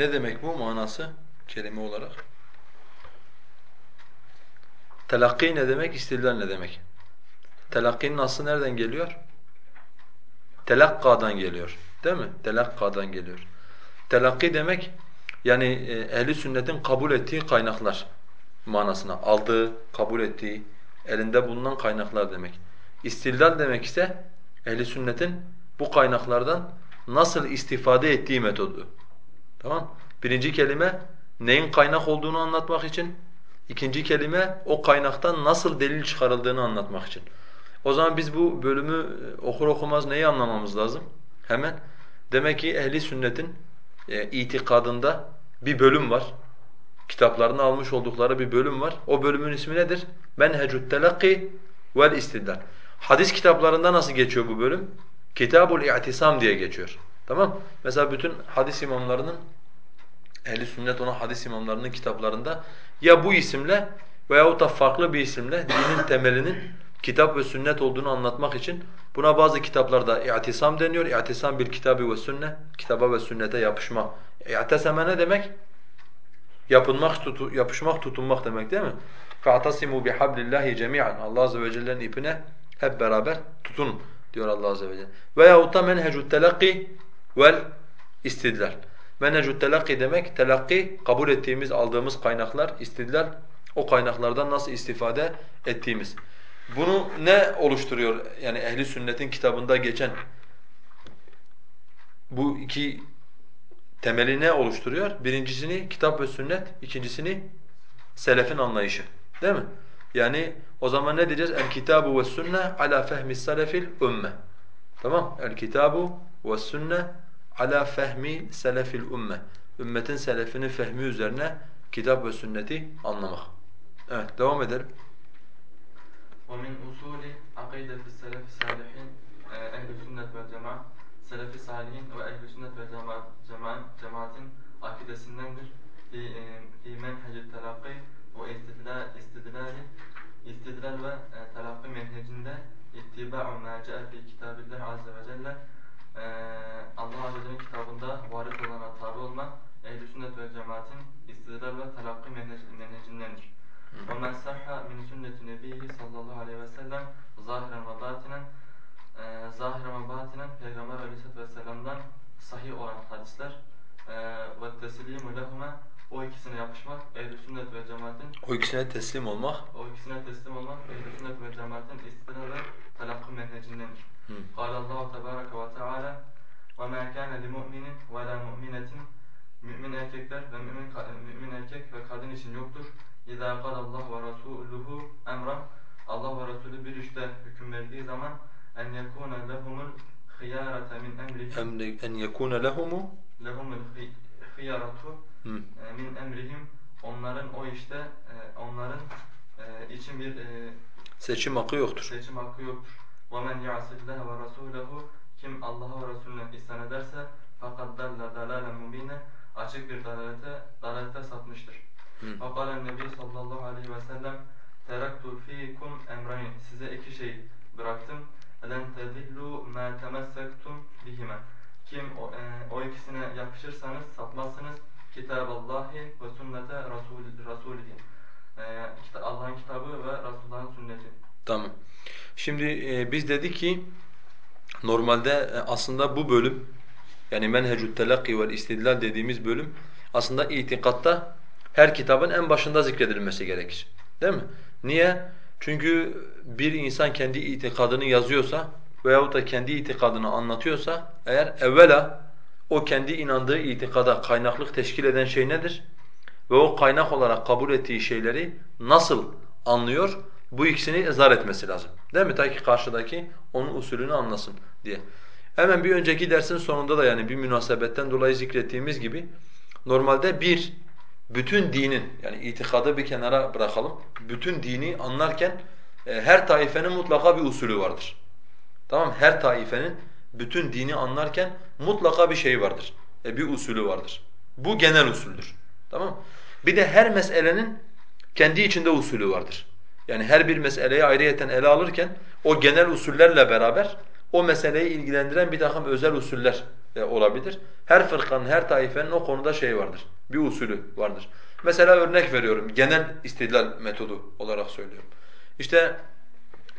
Ne demek bu manası kelime olarak? Telakki ne demek, istidlal ne demek? Telakkinin aslı nereden geliyor? Telakkadan geliyor. Değil mi? Telakkadan geliyor. Telakki demek yani e, ehli sünnetin kabul ettiği kaynaklar manasına. Aldığı, kabul ettiği, elinde bulunan kaynaklar demek. İstildal demek ise ehli sünnetin bu kaynaklardan nasıl istifade ettiği metodu. Tamam? Birinci kelime neyin kaynak olduğunu anlatmak için. İkinci kelime o kaynaktan nasıl delil çıkarıldığını anlatmak için. O zaman biz bu bölümü e, okur okumaz neyi anlamamız lazım? Hemen. Demek ki ehli sünnetin e, itikadında bir bölüm var. Kitaplarını almış oldukları bir bölüm var. O bölümün ismi nedir? Menhecut telakki vel istidlal. Hadis kitaplarında nasıl geçiyor bu bölüm? Kitabul i'tisam diye geçiyor. Tamam? Mesela bütün hadis imamlarının ehli sünnet ona hadis imamlarının kitaplarında ya bu isimle veyahut da farklı bir isimle dinin temelinin kitap ve sünnet olduğunu anlatmak için buna bazı kitaplarda i'tisam deniyor. İ'tisam bil kitabi ve sünne. Kitaba ve sünnete yapışma. İ'teseme ne demek? Yapınmak, tutu, yapışmak, tutunmak demek değil mi? فَاَعْتَصِمُوا بِحَبْلِ اللّٰهِ جَمِيعًا Allah Azze ve Celle'nin ipine hep beraber tutun diyor Allah Azze ve Celle. Veyahut da menhecut telakki vel istidlal. Menhecut telakki demek, telakki kabul ettiğimiz, aldığımız kaynaklar, istidlal o kaynaklardan nasıl istifade ettiğimiz. Bunu ne oluşturuyor? Yani ehli sünnetin kitabında geçen bu iki temeli ne oluşturuyor? Birincisini kitap ve sünnet, ikincisini selefin anlayışı. Değil mi? Yani o zaman ne diyeceğiz? El kitabu ve sünne ala fehmi selefil ümme. Tamam? El kitabu ve sünne ala fehmi selefil ümme. Ümmetin selefinin fehmi üzerine kitap ve sünneti anlamak. Evet, devam edelim. ومن أصول عقيدة السلف الصالحين أهل السنة والجماعة Selefi salihin ve ehl-i sünnet ve cemaat, cemaat, cemaatin akidesindendir. Fi menhecit telakki ve istidlal, istidlali, istidlal ve e, telakki menhecinde ittiba'u ma ca'a fi kitabillah azze ve celle e, Allah Azze ve Celle'nin kitabında varit olana tabi olma ehl-i sünnet ve cemaatin istidlal ve telakki menhecindendir. وَمَنْ سَحَّ مِنْ سُنَّةِ نَبِيهِ sallallahu aleyhi ve sellem zahiren ve batinen e, zahiren ve batinen Peygamber aleyhisselatü vesselam'dan sahih olan hadisler e, ve teslimu lehuma o ikisine yapışmak ehl sünnet ve cemaatin o ikisine teslim olmak o ikisine teslim olmak ehl sünnet ve cemaatin istidlal ve telakki menhecindendir. قال الله تبارك وتعالى وما كان لمؤمن ولا مؤمنة mümin erkekler ve mümin, mümin erkek ve kadın için yoktur. İzâ kadallahu ve rasûluhu emran Allah ve Resulü bir işte hüküm verdiği zaman en yekûne lehumul hıyârete min emrihim en yekûne lehumu lehumul hıyâratu e, min emrihim onların o işte e, onların e, için bir seçim hakkı yoktur. Seçim hakkı yoktur. وَمَنْ يَعْصِ اللّٰهَ وَرَسُولَهُ Kim Allah'a ve Resulüne isyan ederse fakat dalla dalalen mubine açık bir dalalete, dalalete sapmıştır. وقال النبي sallallahu aleyhi ve sellem teraktu fiikum emrayn size iki şey bıraktım. Len tezillu ma temessektum bihime. Kim o, e, o ikisine yapışırsanız sapmazsınız. Kitaballahi ve sünnete rasul rasulihi. E, Allah'ın kitabı ve Resulullah'ın sünneti. Tamam. Şimdi e, biz dedik ki normalde e, aslında bu bölüm yani menhecut telakki ve istidlal dediğimiz bölüm aslında itikatta her kitabın en başında zikredilmesi gerekir. Değil mi? Niye? Çünkü bir insan kendi itikadını yazıyorsa veyahut da kendi itikadını anlatıyorsa eğer evvela o kendi inandığı itikada kaynaklık teşkil eden şey nedir? Ve o kaynak olarak kabul ettiği şeyleri nasıl anlıyor? Bu ikisini izah etmesi lazım. Değil mi? Ta ki karşıdaki onun usulünü anlasın diye. Hemen bir önceki dersin sonunda da yani bir münasebetten dolayı zikrettiğimiz gibi normalde bir bütün dinin yani itikadı bir kenara bırakalım. Bütün dini anlarken e, her taifenin mutlaka bir usulü vardır. Tamam Her taifenin bütün dini anlarken mutlaka bir şey vardır. E, bir usulü vardır. Bu genel usuldür. Tamam Bir de her meselenin kendi içinde usulü vardır. Yani her bir meseleyi ayrıyeten ele alırken o genel usullerle beraber o meseleyi ilgilendiren bir takım özel usuller e, olabilir. Her fırkanın, her taifenin o konuda şey vardır, bir usulü vardır. Mesela örnek veriyorum, genel istidlal metodu olarak söylüyorum. İşte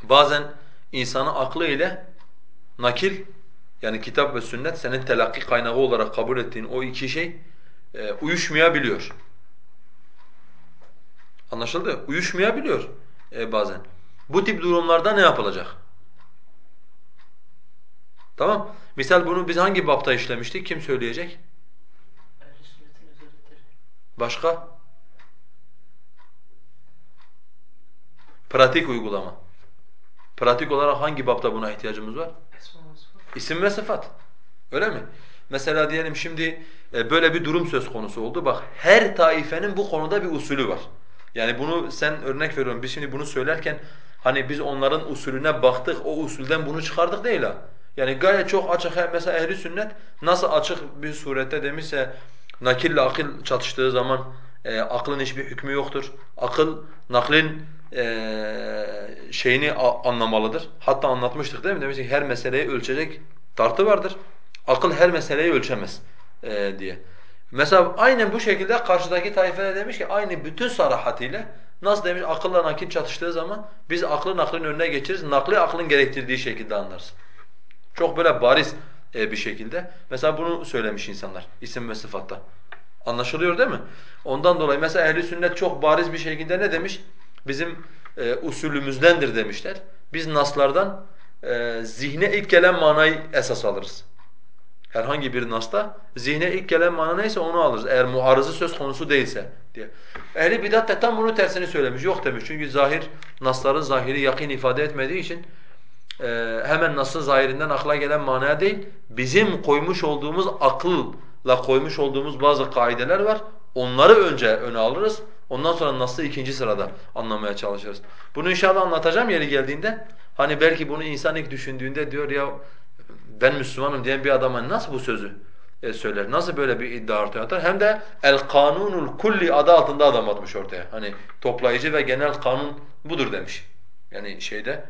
bazen insanı aklı ile nakil, yani kitap ve sünnet senin telakki kaynağı olarak kabul ettiğin o iki şey e, uyuşmayabiliyor. Anlaşıldı? Uyuşmayabiliyor e, bazen. Bu tip durumlarda ne yapılacak? Tamam. Misal bunu biz hangi bapta işlemiştik? Kim söyleyecek? Başka? Pratik uygulama. Pratik olarak hangi bapta buna ihtiyacımız var? İsim ve sıfat. Öyle mi? Mesela diyelim şimdi e, böyle bir durum söz konusu oldu. Bak her taifenin bu konuda bir usulü var. Yani bunu sen örnek veriyorum. Biz şimdi bunu söylerken hani biz onların usulüne baktık, o usulden bunu çıkardık değil ha. Yani gayet çok açık. Mesela ehli sünnet nasıl açık bir surette demişse nakille akıl çatıştığı zaman e, aklın hiçbir hükmü yoktur. Akıl naklin e, şeyini anlamalıdır. Hatta anlatmıştık değil mi? Demiştik her meseleyi ölçecek tartı vardır. Akıl her meseleyi ölçemez e, diye. Mesela aynen bu şekilde karşıdaki tayfede demiş ki aynı bütün sarahatıyla nasıl demiş akılla nakil çatıştığı zaman biz aklı naklin önüne geçiriz. Nakli aklın gerektirdiği şekilde anlarız. Çok böyle bariz e, bir şekilde. Mesela bunu söylemiş insanlar isim ve sıfatta. Anlaşılıyor değil mi? Ondan dolayı mesela ehli sünnet çok bariz bir şekilde ne demiş? Bizim e, usulümüzdendir demişler. Biz naslardan e, zihne ilk gelen manayı esas alırız. Herhangi bir nasta zihne ilk gelen mana neyse onu alırız. Eğer muarızı söz konusu değilse diye. Ehli bidat da tam bunu tersini söylemiş. Yok demiş. Çünkü zahir nasların zahiri yakin ifade etmediği için e, hemen nasıl zahirinden akla gelen manaya değil, bizim koymuş olduğumuz akılla koymuş olduğumuz bazı kaideler var. Onları önce öne alırız. Ondan sonra nasıl ikinci sırada anlamaya çalışırız. Bunu inşallah anlatacağım yeri geldiğinde. Hani belki bunu insan ilk düşündüğünde diyor ya ben Müslümanım diyen bir adama nasıl bu sözü e, söyler? Nasıl böyle bir iddia ortaya atar? Hem de el kanunul kulli adı altında adam atmış ortaya. Hani toplayıcı ve genel kanun budur demiş. Yani şeyde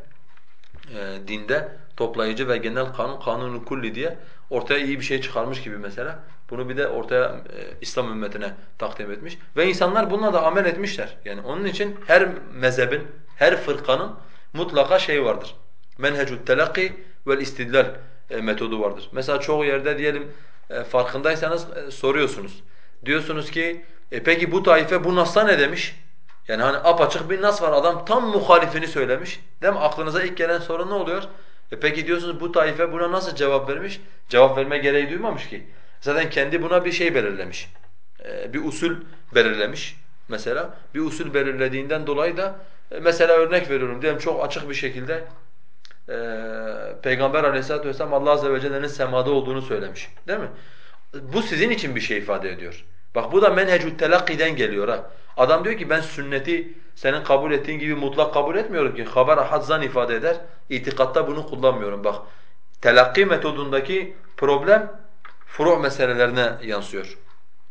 e, dinde toplayıcı ve genel kanun kanunu kulli diye ortaya iyi bir şey çıkarmış gibi mesela. Bunu bir de ortaya e, İslam ümmetine takdim etmiş ve insanlar bununla da amel etmişler. Yani onun için her mezhebin, her fırkanın mutlaka şey vardır. Menhecut telakki vel istidlal metodu vardır. Mesela çoğu yerde diyelim e, farkındaysanız e, soruyorsunuz. Diyorsunuz ki e peki bu taife bu nasla ne demiş? Yani hani apaçık bir nas var adam tam muhalifini söylemiş. Değil mi? Aklınıza ilk gelen soru ne oluyor? E peki diyorsunuz bu taife buna nasıl cevap vermiş? Cevap verme gereği duymamış ki. Zaten kendi buna bir şey belirlemiş. E, bir usul belirlemiş mesela. Bir usul belirlediğinden dolayı da e, mesela örnek veriyorum diyelim çok açık bir şekilde e, Peygamber aleyhissalatu vesselam Allah azze ve celle'nin semada olduğunu söylemiş. Değil mi? Bu sizin için bir şey ifade ediyor. Bak bu da menhecü telakkiden geliyor ha. Adam diyor ki ben sünneti senin kabul ettiğin gibi mutlak kabul etmiyorum ki. Haber ahad ifade eder. İtikatta bunu kullanmıyorum. Bak telakki metodundaki problem furu' meselelerine yansıyor.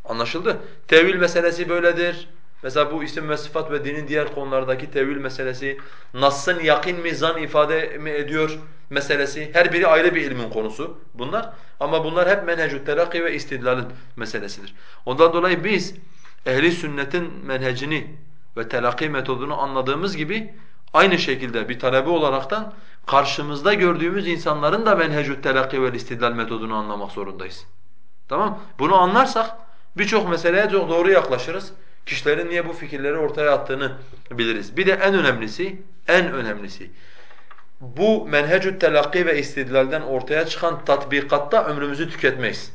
Anlaşıldı? Tevil meselesi böyledir. Mesela bu isim ve sıfat ve dinin diğer konulardaki tevil meselesi, Nas'ın yakin mi zan ifade mi ediyor meselesi, her biri ayrı bir ilmin konusu bunlar. Ama bunlar hep menhecü terakki ve istidlalın meselesidir. Ondan dolayı biz ehli sünnetin menhecini ve telakki metodunu anladığımız gibi aynı şekilde bir talebe olaraktan karşımızda gördüğümüz insanların da menhecü telakki ve istidlal metodunu anlamak zorundayız. Tamam? Bunu anlarsak birçok meseleye doğru yaklaşırız. Kişilerin niye bu fikirleri ortaya attığını biliriz. Bir de en önemlisi, en önemlisi bu menhecü telakki ve istidlalden ortaya çıkan tatbikatta ömrümüzü tüketmeyiz.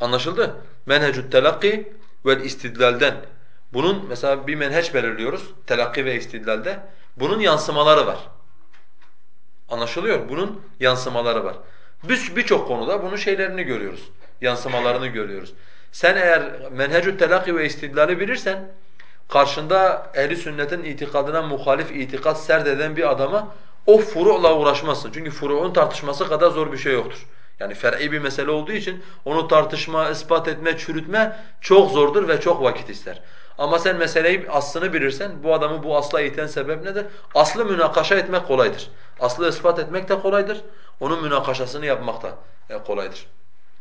Anlaşıldı? Menhecü telakki ve istidlalden. Bunun mesela bir menheç belirliyoruz telakki ve istidlalde. Bunun yansımaları var. Anlaşılıyor? Bunun yansımaları var. Biz birçok konuda bunun şeylerini görüyoruz. Yansımalarını görüyoruz. Sen eğer menhecü telakki ve istidlali bilirsen karşında ehli sünnetin itikadına muhalif itikat serdeden bir adama o furu'la uğraşmazsın. Çünkü furu'un tartışması kadar zor bir şey yoktur. Yani fer'i bir mesele olduğu için onu tartışma, ispat etme, çürütme çok zordur ve çok vakit ister. Ama sen meseleyi aslını bilirsen, bu adamı bu asla iten sebep nedir? Aslı münakaşa etmek kolaydır. Aslı ispat etmek de kolaydır. Onun münakaşasını yapmak da e, kolaydır.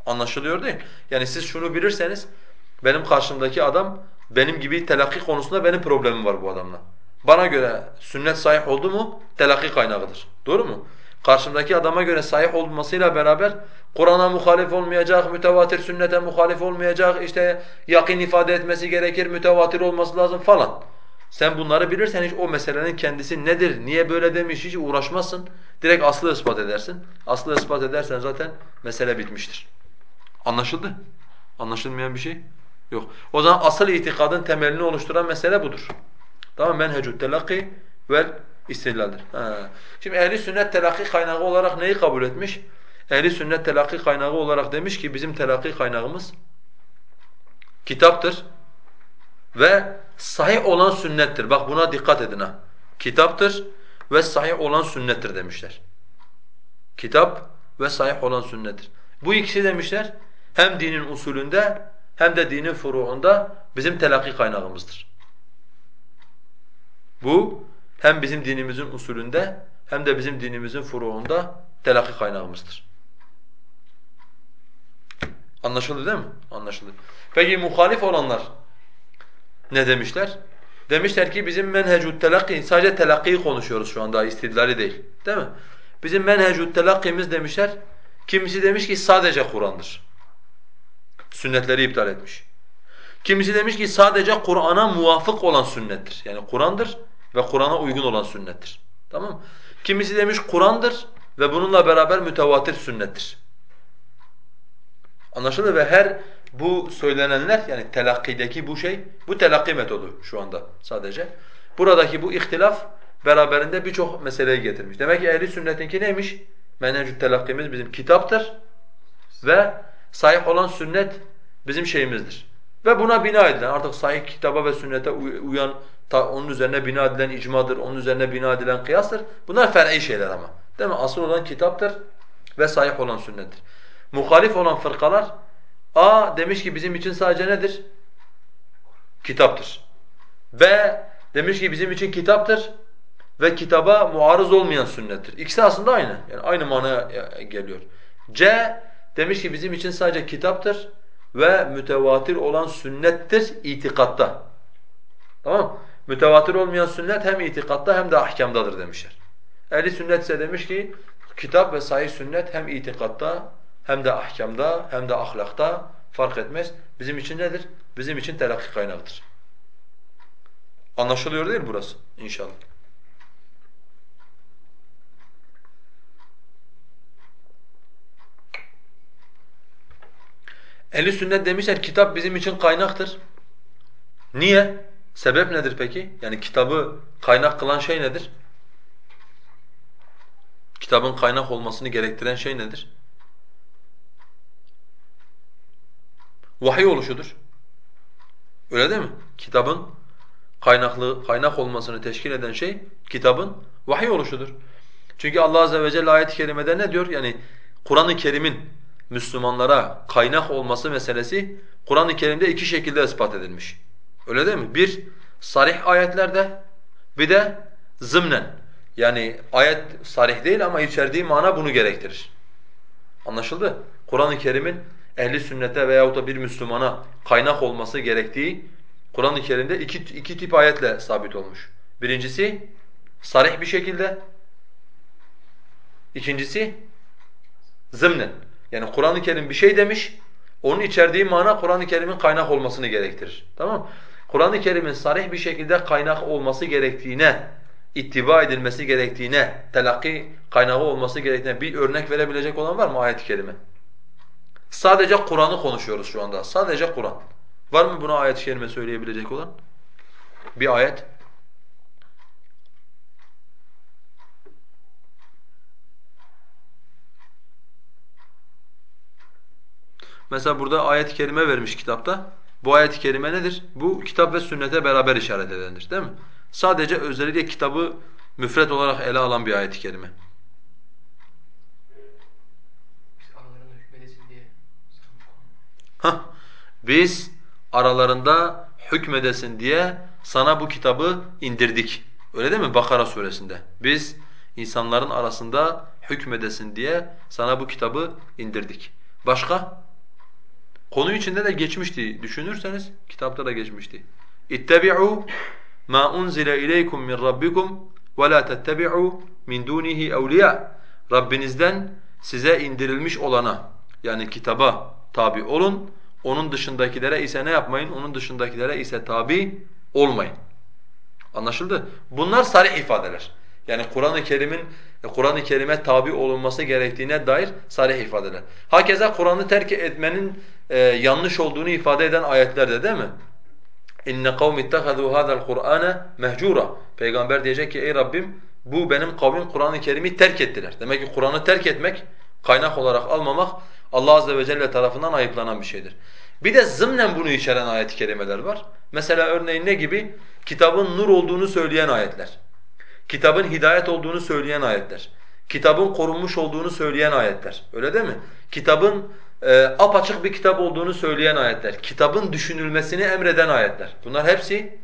Anlaşılıyor değil Yani siz şunu bilirseniz benim karşımdaki adam benim gibi telakki konusunda benim problemim var bu adamla. Bana göre sünnet sahih oldu mu telakki kaynağıdır. Doğru mu? Karşımdaki adama göre sahih olmasıyla beraber Kur'an'a muhalif olmayacak, mütevatir sünnete muhalif olmayacak, işte yakin ifade etmesi gerekir, mütevatir olması lazım falan. Sen bunları bilirsen hiç o meselenin kendisi nedir, niye böyle demiş hiç uğraşmazsın. Direkt aslı ispat edersin. Aslı ispat edersen zaten mesele bitmiştir. Anlaşıldı? Anlaşılmayan bir şey yok. O zaman asıl itikadın temelini oluşturan mesele budur. Tamam menhecut telakki vel istillaldir. Ha. Şimdi ehli sünnet telakki kaynağı olarak neyi kabul etmiş? Ehli sünnet telakki kaynağı olarak demiş ki bizim telakki kaynağımız kitaptır ve sahih olan sünnettir. Bak buna dikkat edin ha. Kitaptır ve sahih olan sünnettir demişler. Kitap ve sahih olan sünnettir. Bu ikisi demişler hem dinin usulünde hem de dinin furuunda bizim telakki kaynağımızdır. Bu hem bizim dinimizin usulünde hem de bizim dinimizin furuunda telakki kaynağımızdır. Anlaşıldı değil mi? Anlaşıldı. Peki muhalif olanlar ne demişler? Demişler ki bizim menhecut telakki, sadece telakkiyi konuşuyoruz şu anda istidlali değil. Değil mi? Bizim menhecut telakkimiz demişler, kimisi demiş ki sadece Kur'an'dır. Sünnetleri iptal etmiş. Kimisi demiş ki sadece Kur'an'a muvafık olan sünnettir. Yani Kur'an'dır ve Kur'an'a uygun olan sünnettir. Tamam mı? Kimisi demiş Kur'an'dır ve bununla beraber mütevatir sünnettir. Anlaşıldı ve her bu söylenenler yani telakkideki bu şey, bu telakki metodu şu anda sadece. Buradaki bu ihtilaf beraberinde birçok meseleyi getirmiş. Demek ki ehli sünnetinki neymiş? Menhecü telakkimiz bizim kitaptır ve sahih olan sünnet bizim şeyimizdir. Ve buna bina edilen artık sahih kitaba ve sünnete uyan onun üzerine bina edilen icmadır, onun üzerine bina edilen kıyastır. Bunlar fer'i şeyler ama. Değil mi? Asıl olan kitaptır ve sahih olan sünnettir. Muhalif olan fırkalar A demiş ki bizim için sadece nedir? Kitaptır. B demiş ki bizim için kitaptır ve kitaba muarız olmayan sünnettir. İkisi aslında aynı. Yani aynı manaya geliyor. C demiş ki bizim için sadece kitaptır ve mütevatir olan sünnettir itikatta. Tamam Mütevatir olmayan sünnet hem itikatta hem de ahkamdadır demişler. Ehli sünnet ise demiş ki kitap ve sahih sünnet hem itikatta hem de ahkamda hem de ahlakta fark etmez. Bizim için nedir? Bizim için telakki kaynağıdır. Anlaşılıyor değil burası? İnşallah. Ehli sünnet demişler kitap bizim için kaynaktır. Niye? Sebep nedir peki? Yani kitabı kaynak kılan şey nedir? Kitabın kaynak olmasını gerektiren şey nedir? Vahiy oluşudur. Öyle değil mi? Kitabın kaynaklı kaynak olmasını teşkil eden şey kitabın vahiy oluşudur. Çünkü Allah azze ve celle ayet-i kerimede ne diyor? Yani Kur'an-ı Kerim'in Müslümanlara kaynak olması meselesi Kur'an-ı Kerim'de iki şekilde ispat edilmiş. Öyle değil mi? Bir, sarih ayetlerde bir de zımnen. Yani ayet sarih değil ama içerdiği mana bunu gerektirir. Anlaşıldı? Kur'an-ı Kerim'in ehli sünnete veyahut da bir Müslümana kaynak olması gerektiği Kur'an-ı Kerim'de iki, iki tip ayetle sabit olmuş. Birincisi sarih bir şekilde. İkincisi zımnen. Yani Kur'an-ı Kerim bir şey demiş, onun içerdiği mana Kur'an-ı Kerim'in kaynak olmasını gerektirir. Tamam Kur'an-ı Kerim'in sarih bir şekilde kaynak olması gerektiğine, ittiba edilmesi gerektiğine, telakki kaynağı olması gerektiğine bir örnek verebilecek olan var mı ayet-i kerime? Sadece Kur'an'ı konuşuyoruz şu anda. Sadece Kur'an. Var mı buna ayet-i kerime söyleyebilecek olan? Bir ayet. Mesela burada ayet-i kerime vermiş kitapta. Bu ayet-i kerime nedir? Bu kitap ve sünnete beraber işaret edendir değil mi? Sadece özellikle kitabı müfret olarak ele alan bir ayet-i kerime. Hah, biz aralarında hükmedesin diye sana bu kitabı indirdik. Öyle değil mi? Bakara suresinde. Biz insanların arasında hükmedesin diye sana bu kitabı indirdik. Başka? Konu içinde de geçmişti. Düşünürseniz kitapta da geçmişti. İttebi'u ma unzile ileykum min rabbikum ve la tettebi'u min dunihi evliya. Rabbinizden size indirilmiş olana yani kitaba tabi olun. Onun dışındakilere ise ne yapmayın? Onun dışındakilere ise tabi olmayın. Anlaşıldı? Bunlar sarih ifadeler. Yani Kur'an-ı Kerim'in Kur'an-ı Kerim'e tabi olunması gerektiğine dair sarih ifadeler. Hakeza Kur'an'ı terk etmenin e, yanlış olduğunu ifade eden ayetler de değil mi? İnne kavmi ittehadu hadal Kur'ane mehcura. Peygamber diyecek ki ey Rabbim bu benim kavmim Kur'an-ı Kerim'i terk ettiler. Demek ki Kur'an'ı terk etmek, kaynak olarak almamak Allah azze ve celle tarafından ayıplanan bir şeydir. Bir de zımnen bunu içeren ayet-i kerimeler var. Mesela örneğin ne gibi? Kitabın nur olduğunu söyleyen ayetler. Kitabın hidayet olduğunu söyleyen ayetler. Kitabın korunmuş olduğunu söyleyen ayetler. Öyle değil mi? Kitabın e, apaçık bir kitap olduğunu söyleyen ayetler. Kitabın düşünülmesini emreden ayetler. Bunlar hepsi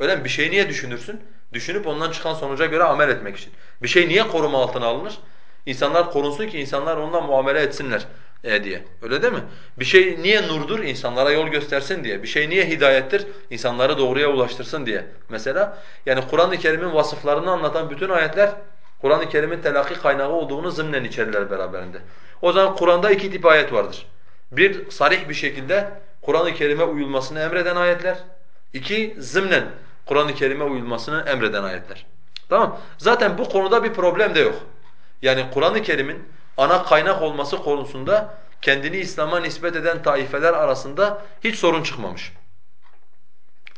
öyle mi? Bir şeyi niye düşünürsün? Düşünüp ondan çıkan sonuca göre amel etmek için. Bir şey niye koruma altına alınır? İnsanlar korunsun ki insanlar onunla muamele etsinler e diye. Öyle değil mi? Bir şey niye nurdur? İnsanlara yol göstersin diye. Bir şey niye hidayettir? İnsanları doğruya ulaştırsın diye. Mesela yani Kur'an-ı Kerim'in vasıflarını anlatan bütün ayetler Kur'an-ı Kerim'in telakki kaynağı olduğunu zımnen içerirler beraberinde. O zaman Kur'an'da iki tip ayet vardır. Bir, sarih bir şekilde Kur'an-ı Kerim'e uyulmasını emreden ayetler. İki, zımnen Kur'an-ı Kerim'e uyulmasını emreden ayetler. Tamam Zaten bu konuda bir problem de yok. Yani Kur'an-ı Kerim'in ana kaynak olması konusunda kendini İslam'a nispet eden taifeler arasında hiç sorun çıkmamış.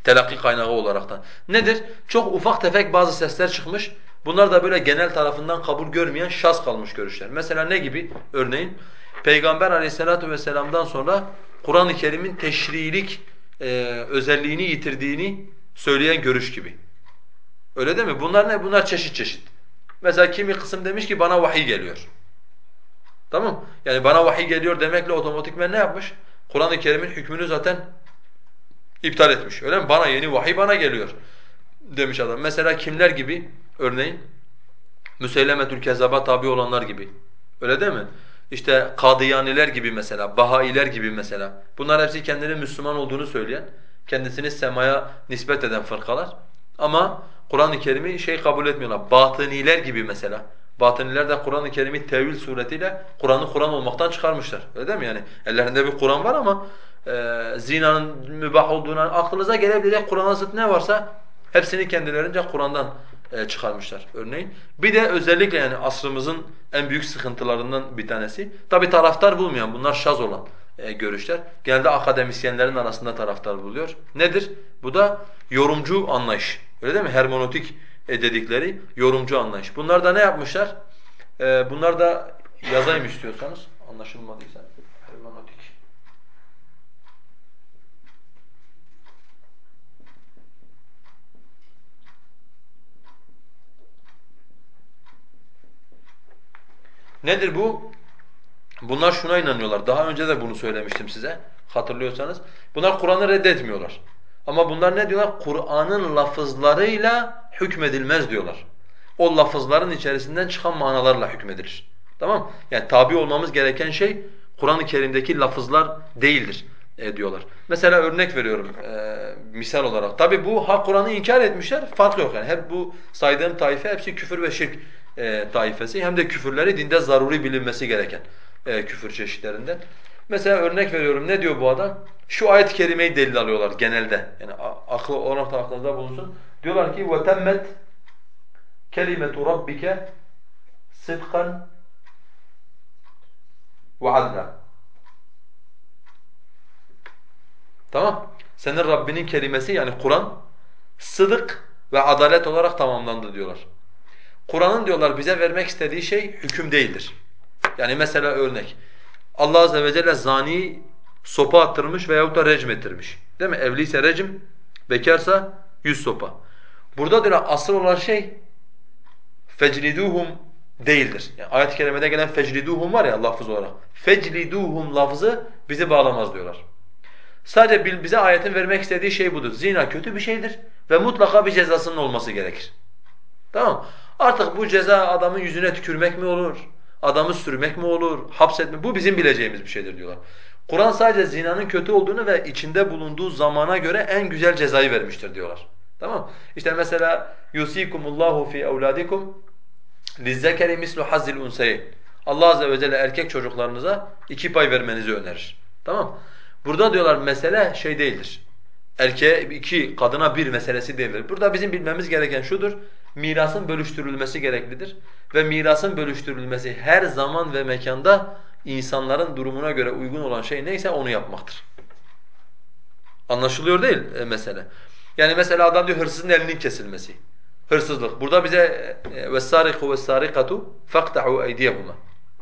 Telakki kaynağı olaraktan. Nedir? Çok ufak tefek bazı sesler çıkmış. Bunlar da böyle genel tarafından kabul görmeyen şaz kalmış görüşler. Mesela ne gibi? Örneğin Peygamber aleyhissalatu vesselam'dan sonra Kur'an-ı Kerim'in teşrilik e, özelliğini yitirdiğini söyleyen görüş gibi. Öyle değil mi? Bunlar ne? Bunlar çeşit çeşit. Mesela kimi kısım demiş ki bana vahiy geliyor. Tamam Yani bana vahiy geliyor demekle otomatikmen ne yapmış? Kur'an-ı Kerim'in hükmünü zaten iptal etmiş. Öyle mi? Bana yeni vahiy bana geliyor demiş adam. Mesela kimler gibi? Örneğin Müseylemetül Kezzab'a tabi olanlar gibi. Öyle değil mi? İşte Kadıyaniler gibi mesela, Bahailer gibi mesela. Bunlar hepsi kendini Müslüman olduğunu söyleyen, kendisini semaya nispet eden fırkalar. Ama Kur'an-ı Kerim'i şey kabul etmiyorlar. Batıniler gibi mesela. Batıniler de Kur'an-ı Kerim'i tevil suretiyle Kur'an'ı Kur'an olmaktan çıkarmışlar. Öyle değil mi yani? Ellerinde bir Kur'an var ama e, zinanın mübah olduğuna aklınıza gelebilecek Kur'an'a zıt ne varsa hepsini kendilerince Kur'an'dan e, çıkarmışlar örneğin. Bir de özellikle yani asrımızın en büyük sıkıntılarından bir tanesi. Tabi taraftar bulmayan bunlar şaz olan e, görüşler. Genelde akademisyenlerin arasında taraftar buluyor. Nedir? Bu da yorumcu anlayış. Öyle değil mi? Hermonotik e, dedikleri yorumcu anlayış. Bunlar da ne yapmışlar? Bunlar da yazayım istiyorsanız anlaşılmadıysa. Hermonotik. Nedir bu? Bunlar şuna inanıyorlar. Daha önce de bunu söylemiştim size. Hatırlıyorsanız. Bunlar Kur'an'ı reddetmiyorlar. Ama bunlar ne diyorlar? Kur'an'ın lafızlarıyla hükmedilmez diyorlar. O lafızların içerisinden çıkan manalarla hükmedilir. Tamam? Yani tabi olmamız gereken şey Kur'an-ı Kerim'deki lafızlar değildir e, diyorlar. Mesela örnek veriyorum e, misal olarak. Tabi bu ha Kur'an'ı inkar etmişler, fark yok yani. Hep bu saydığım taife hepsi küfür ve şirk e, taifesi. Hem de küfürleri dinde zaruri bilinmesi gereken e, küfür çeşitlerinden. Mesela örnek veriyorum ne diyor bu adam? Şu ayet-i kerimeyi delil alıyorlar genelde. Yani aklı olarak da aklınızda bulunsun. Diyorlar ki وَتَمَّتْ كَلِمَةُ رَبِّكَ صِدْقًا وَعَدْلًا Tamam. Senin Rabbinin kelimesi yani Kur'an sıdık ve adalet olarak tamamlandı diyorlar. Kur'an'ın diyorlar bize vermek istediği şey hüküm değildir. Yani mesela örnek. Allah azze ve celle zani sopa attırmış veyahut da recm ettirmiş. Değil mi? Evliyse recm, bekarsa yüz sopa. Burada diyor asıl olan şey fecliduhum değildir. Yani ayet-i kerimede gelen fecliduhum var ya lafız olarak. Fecliduhum lafzı bizi bağlamaz diyorlar. Sadece bize ayetin vermek istediği şey budur. Zina kötü bir şeydir ve mutlaka bir cezasının olması gerekir. Tamam Artık bu ceza adamın yüzüne tükürmek mi olur? Adamı sürmek mi olur? Hapsetmek Bu bizim bileceğimiz bir şeydir diyorlar. Kur'an sadece zinanın kötü olduğunu ve içinde bulunduğu zamana göre en güzel cezayı vermiştir diyorlar. Tamam? İşte mesela yusikumullahu fi evladikum lizzekeri mislu hazzil unsayin. Allah azze ve celle erkek çocuklarınıza iki pay vermenizi önerir. Tamam? Burada diyorlar mesele şey değildir. Erkeğe iki, kadına bir meselesi değildir. Burada bizim bilmemiz gereken şudur Mirasın bölüştürülmesi gereklidir. Ve mirasın bölüştürülmesi her zaman ve mekanda insanların durumuna göre uygun olan şey neyse onu yapmaktır. Anlaşılıyor değil e, mesele. Yani mesela adam diyor hırsızın elinin kesilmesi. Hırsızlık. Burada bize وَالسَّارِقُ وَالسَّارِقَةُ فَاقْتَعُوا اَيْدِيَهُمَا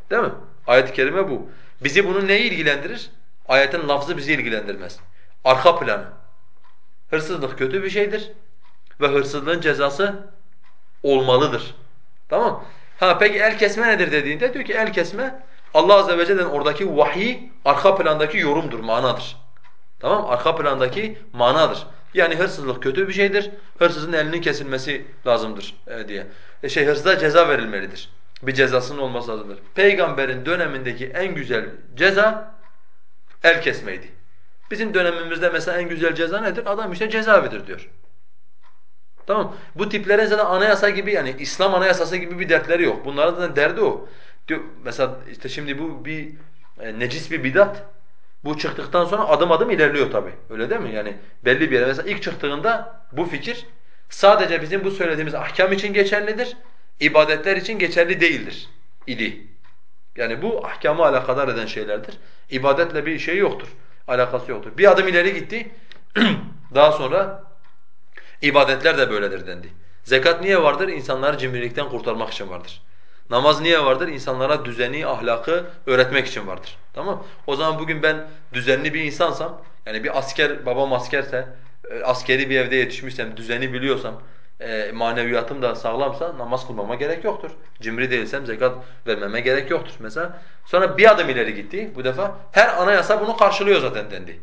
Değil mi? Ayet-i kerime bu. Bizi bunun neyi ilgilendirir? Ayetin lafzı bizi ilgilendirmez. Arka planı. Hırsızlık kötü bir şeydir ve hırsızlığın cezası olmalıdır. Tamam Ha peki el kesme nedir dediğinde diyor ki el kesme Allah azze ve celle'nin oradaki vahiy arka plandaki yorumdur, manadır. Tamam Arka plandaki manadır. Yani hırsızlık kötü bir şeydir. Hırsızın elinin kesilmesi lazımdır e, diye. E şey hırsıza ceza verilmelidir. Bir cezasının olması lazımdır. Peygamberin dönemindeki en güzel ceza el kesmeydi. Bizim dönemimizde mesela en güzel ceza nedir? Adam işte cezaevidir diyor. Tamam Bu tiplerin zaten anayasa gibi yani İslam anayasası gibi bir dertleri yok. Bunların da derdi o. Diyor, mesela işte şimdi bu bir e, necis bir bidat. Bu çıktıktan sonra adım adım ilerliyor tabi. Öyle değil mi? Yani belli bir yere mesela ilk çıktığında bu fikir sadece bizim bu söylediğimiz ahkam için geçerlidir. ibadetler için geçerli değildir idi. Yani bu ahkamı alakadar eden şeylerdir. İbadetle bir şey yoktur. Alakası yoktur. Bir adım ileri gitti. Daha sonra ibadetler de böyledir dendi. Zekat niye vardır? İnsanları cimrilikten kurtarmak için vardır. Namaz niye vardır? İnsanlara düzeni, ahlakı öğretmek için vardır. Tamam O zaman bugün ben düzenli bir insansam, yani bir asker, babam askerse, e, askeri bir evde yetişmişsem, düzeni biliyorsam, e, maneviyatım da sağlamsa namaz kılmama gerek yoktur. Cimri değilsem zekat vermeme gerek yoktur mesela. Sonra bir adım ileri gitti bu defa. Her anayasa bunu karşılıyor zaten dendi.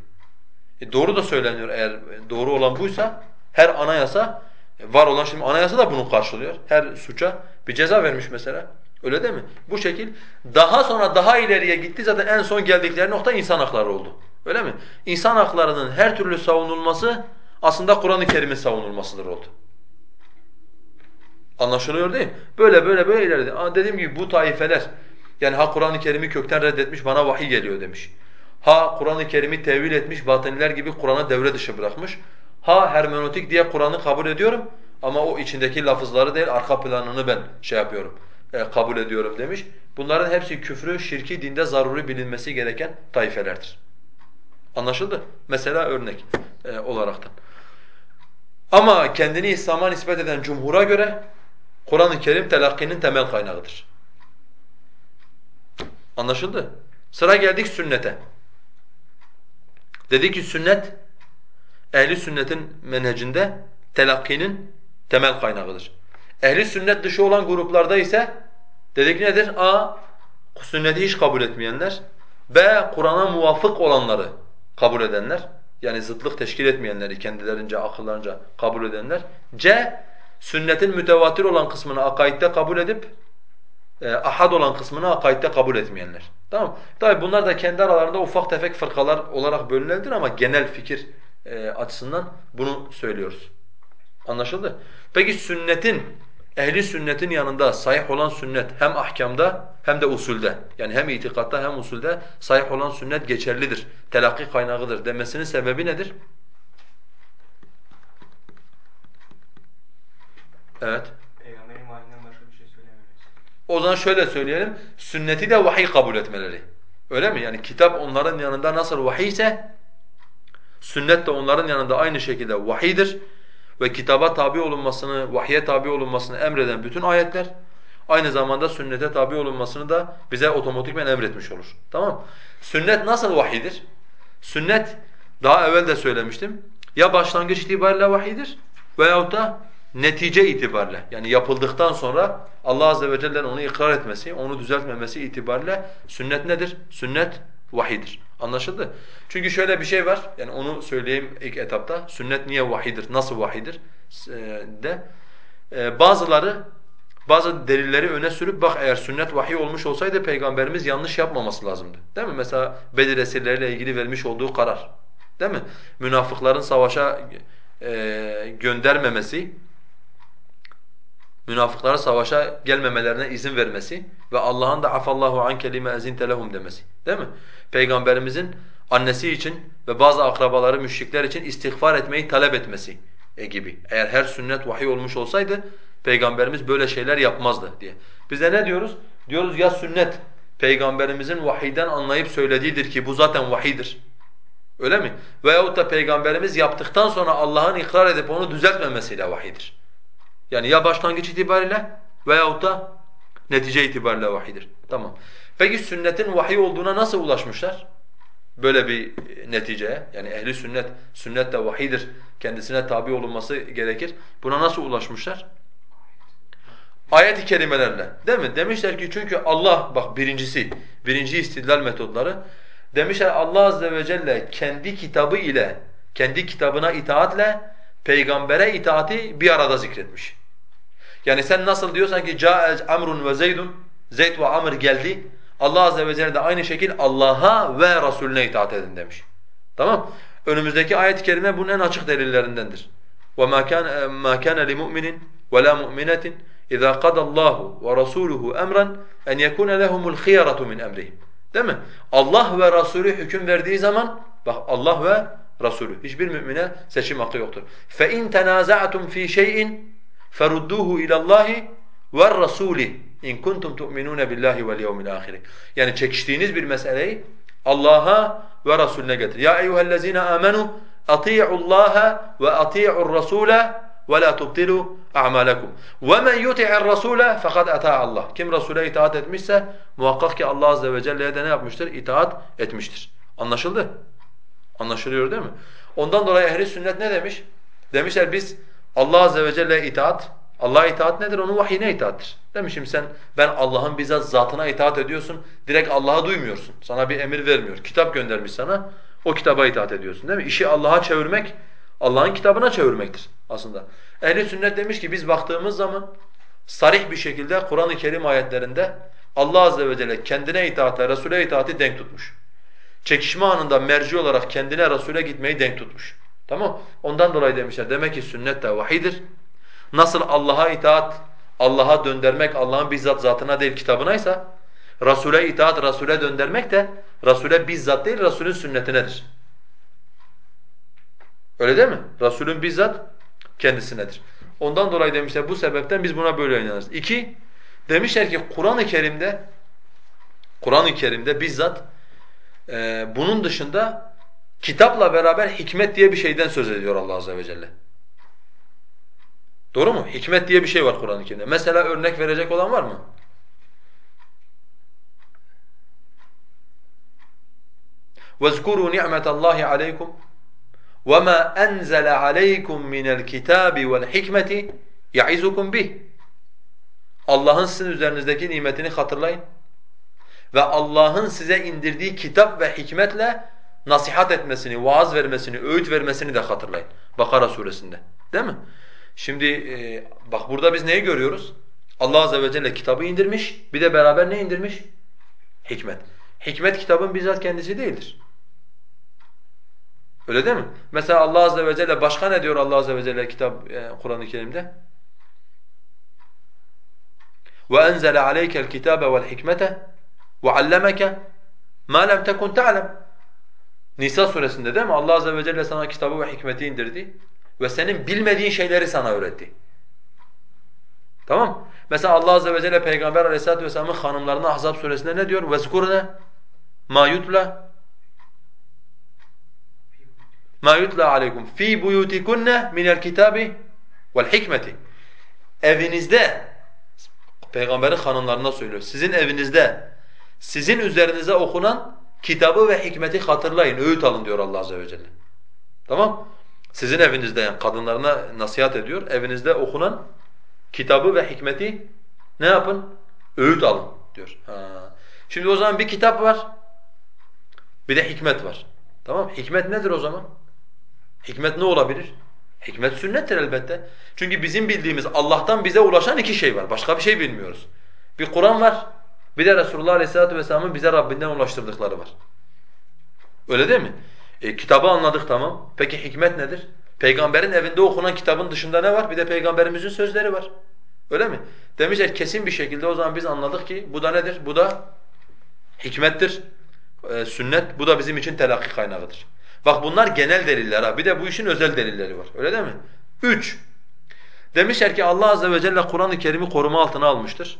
E doğru da söyleniyor eğer doğru olan buysa her anayasa var olan şimdi anayasa da bunu karşılıyor. Her suça bir ceza vermiş mesela. Öyle değil mi? Bu şekil daha sonra daha ileriye gitti zaten en son geldikleri nokta insan hakları oldu. Öyle mi? İnsan haklarının her türlü savunulması aslında Kur'an-ı Kerim'in savunulmasıdır oldu. Anlaşılıyor değil mi? Böyle böyle böyle ilerledi. Ama dediğim gibi bu taifeler yani ha Kur'an-ı Kerim'i kökten reddetmiş bana vahiy geliyor demiş. Ha Kur'an-ı Kerim'i tevil etmiş batıniler gibi Kur'an'ı devre dışı bırakmış. Ha hermeneutik diye Kur'an'ı kabul ediyorum ama o içindeki lafızları değil arka planını ben şey yapıyorum, e, kabul ediyorum demiş. Bunların hepsi küfrü, şirki dinde zaruri bilinmesi gereken taifelerdir. Anlaşıldı? Mesela örnek e, olaraktan. Ama kendini İslam'a nispet eden cumhura göre Kur'an-ı Kerim telakkinin temel kaynağıdır. Anlaşıldı? Sıra geldik sünnete. Dedi ki sünnet ehli sünnetin menhecinde telakkinin temel kaynağıdır. Ehli sünnet dışı olan gruplarda ise dedik nedir? A. Sünneti hiç kabul etmeyenler. B. Kur'an'a muvafık olanları kabul edenler. Yani zıtlık teşkil etmeyenleri kendilerince, akıllarınca kabul edenler. C. Sünnetin mütevatir olan kısmını akaidde kabul edip e, ahad olan kısmını akaidde kabul etmeyenler. Tamam Tabi bunlar da kendi aralarında ufak tefek fırkalar olarak bölünelidir ama genel fikir e, açısından bunu söylüyoruz. Anlaşıldı? Peki sünnetin, ehli sünnetin yanında sahih olan sünnet hem ahkamda hem de usulde yani hem itikatta hem usulde sahih olan sünnet geçerlidir, telakki kaynağıdır demesinin sebebi nedir? Evet. Peygamberin vahiyinden başka bir şey söylememesi. O zaman şöyle söyleyelim, sünneti de vahiy kabul etmeleri. Öyle mi? Yani kitap onların yanında nasıl vahiy ise sünnet de onların yanında aynı şekilde vahiydir ve kitaba tabi olunmasını, vahye tabi olunmasını emreden bütün ayetler aynı zamanda sünnete tabi olunmasını da bize otomatikmen emretmiş olur. Tamam? Sünnet nasıl vahidir? Sünnet daha evvel de söylemiştim. Ya başlangıç itibariyle vahidir veyahut da netice itibariyle yani yapıldıktan sonra Allah azze ve celle'nin onu ikrar etmesi, onu düzeltmemesi itibariyle sünnet nedir? Sünnet vahidir. Anlaşıldı? Çünkü şöyle bir şey var. Yani onu söyleyeyim ilk etapta. Sünnet niye vahidir? Nasıl vahidir? Ee, de. Ee, bazıları bazı delilleri öne sürüp bak eğer sünnet vahiy olmuş olsaydı peygamberimiz yanlış yapmaması lazımdı. Değil mi? Mesela Bedir esirleriyle ilgili vermiş olduğu karar. Değil mi? Münafıkların savaşa e, göndermemesi, münafıklara savaşa gelmemelerine izin vermesi ve Allah'ın da afallahu an kelime ezinte lehum demesi. Değil mi? Peygamberimizin annesi için ve bazı akrabaları müşrikler için istiğfar etmeyi talep etmesi e gibi. Eğer her sünnet vahiy olmuş olsaydı peygamberimiz böyle şeyler yapmazdı diye. Biz de ne diyoruz? Diyoruz ya sünnet peygamberimizin vahiyden anlayıp söylediğidir ki bu zaten vahidir. Öyle mi? Veyahut da peygamberimiz yaptıktan sonra Allah'ın ikrar edip onu düzeltmemesiyle vahidir. Yani ya başlangıç itibariyle veyahut da netice itibariyle vahidir. Tamam. Peki sünnetin vahiy olduğuna nasıl ulaşmışlar? Böyle bir neticeye yani ehli sünnet, sünnet de vahidir kendisine tabi olunması gerekir. Buna nasıl ulaşmışlar? Ayet-i kerimelerle değil mi? Demişler ki çünkü Allah bak birincisi, birinci istidlal metodları demişler Allah azze ve celle kendi kitabı ile, kendi kitabına itaatle peygambere itaati bir arada zikretmiş. Yani sen nasıl diyorsan ki ca'e amrun ve zeydun, Zeyd ve Amr geldi. Allah azze ve celle de aynı şekil Allah'a ve Resulüne itaat edin demiş. Tamam? Önümüzdeki ayet-i kerime bunun en açık delillerindendir. وَمَا كَانَ مَا كَانَ لِمُؤْمِنٍ وَلَا مُؤْمِنَةٍ اِذَا قَدَ اللّٰهُ وَرَسُولُهُ اَمْرًا اَنْ يَكُونَ لَهُمُ الْخِيَرَةُ مِنْ اَمْرِهِمْ Değil mi? Allah ve Resulü hüküm verdiği zaman, bak Allah ve Resulü, hiçbir mümine seçim hakkı yoktur. فَاِنْ تَنَازَعْتُمْ ف۪ي شَيْءٍ فَرُدُّوهُ اِلَى اللّٰهِ وَالرَّسُولِ in kuntum tu'minun billahi vel yevmil ahir. Yani çekiştiğiniz bir meseleyi Allah'a ve Resulüne getir. Ya eyyuhellezina amenu atiiullaha ve atiiur rasule ve la tubtilu a'malakum. Ve men yuti'ir rasule fekad ata Allah. Kim Resul'e itaat etmişse muhakkak ki Allah azze ve celle'ye de ne yapmıştır? İtaat etmiştir. Anlaşıldı? Anlaşılıyor değil mi? Ondan dolayı ehli sünnet ne demiş? Demişler biz Allah azze ve celle'ye itaat Allah'a itaat nedir? Onun vahyine itaattir. Değil mi? Şimdi sen ben Allah'ın bizzat zatına itaat ediyorsun. Direkt Allah'a duymuyorsun. Sana bir emir vermiyor. Kitap göndermiş sana. O kitaba itaat ediyorsun değil mi? İşi Allah'a çevirmek, Allah'ın kitabına çevirmektir aslında. Ehli sünnet demiş ki biz baktığımız zaman sarih bir şekilde Kur'an-ı Kerim ayetlerinde Allah azze ve celle kendine itaatle Resul'e itaati denk tutmuş. Çekişme anında merci olarak kendine Resul'e gitmeyi denk tutmuş. Tamam? Ondan dolayı demişler demek ki sünnet de vahidir. Nasıl Allah'a itaat, Allah'a döndürmek Allah'ın bizzat zatına değil kitabınaysa, Rasule itaat, Rasule döndürmek de Rasule bizzat değil, Rasulün sünnetinedir. Öyle değil mi? Rasulün bizzat kendisinedir. Ondan dolayı demişler bu sebepten biz buna böyle inanırız. İki, demişler ki Kur'an-ı Kerim'de Kur'an-ı Kerim'de bizzat e, bunun dışında kitapla beraber hikmet diye bir şeyden söz ediyor Allah azze ve celle. Doğru mu? Hikmet diye bir şey var Kur'an-ı Kerim'de. Mesela örnek verecek olan var mı? وَاذْكُرُوا نِعْمَةَ اللّٰهِ عَلَيْكُمْ وَمَا أَنْزَلَ عَلَيْكُمْ مِنَ الْكِتَابِ وَالْحِكْمَةِ يَعِزُكُمْ بِهِ Allah'ın sizin üzerinizdeki nimetini hatırlayın. Ve Allah'ın size indirdiği kitap ve hikmetle nasihat etmesini, vaaz vermesini, öğüt vermesini de hatırlayın. Bakara suresinde. Değil mi? Şimdi e, bak burada biz neyi görüyoruz? Allah azze ve celle kitabı indirmiş, bir de beraber ne indirmiş? Hikmet. Hikmet kitabın bizzat kendisi değildir. Öyle değil mi? Mesela Allah azze ve celle başka ne diyor Allah azze ve celle kitap e, Kur'an-ı Kerim'de? وَاَنْزَلَ عَلَيْكَ الْكِتَابَ وَالْحِكْمَةَ وَعَلَّمَكَ مَا لَمْ تَكُنْ تَعْلَمْ Nisa suresinde değil mi? Allah azze ve celle sana kitabı ve hikmeti indirdi ve senin bilmediğin şeyleri sana öğretti. Tamam? Mesela Allah azze ve celle Peygamber Aleyhissalatu vesselam'ın hanımlarına Ahzab suresinde ne diyor? Veskurne ma yutla ma yutla aleykum fi buyutikunne minel kitabi vel hikmeti. Evinizde Peygamberin hanımlarına söylüyor. Sizin evinizde sizin üzerinize okunan kitabı ve hikmeti hatırlayın, öğüt alın diyor Allah azze ve celle. Tamam? Sizin evinizde yani kadınlarına nasihat ediyor. Evinizde okunan kitabı ve hikmeti ne yapın? Öğüt alın diyor. Ha. Şimdi o zaman bir kitap var. Bir de hikmet var. Tamam Hikmet nedir o zaman? Hikmet ne olabilir? Hikmet sünnettir elbette. Çünkü bizim bildiğimiz Allah'tan bize ulaşan iki şey var. Başka bir şey bilmiyoruz. Bir Kur'an var, bir de Resulullah Aleyhisselatü Vesselam'ın bize Rabbinden ulaştırdıkları var. Öyle değil mi? E, kitabı anladık tamam. Peki hikmet nedir? Peygamberin evinde okunan kitabın dışında ne var? Bir de peygamberimizin sözleri var. Öyle mi? Demişler kesin bir şekilde o zaman biz anladık ki bu da nedir? Bu da hikmettir, e, sünnet. Bu da bizim için telakki kaynağıdır. Bak bunlar genel deliller ha. Bir de bu işin özel delilleri var. Öyle değil mi? Üç. Demişler ki Allah azze ve celle Kur'an-ı Kerim'i koruma altına almıştır.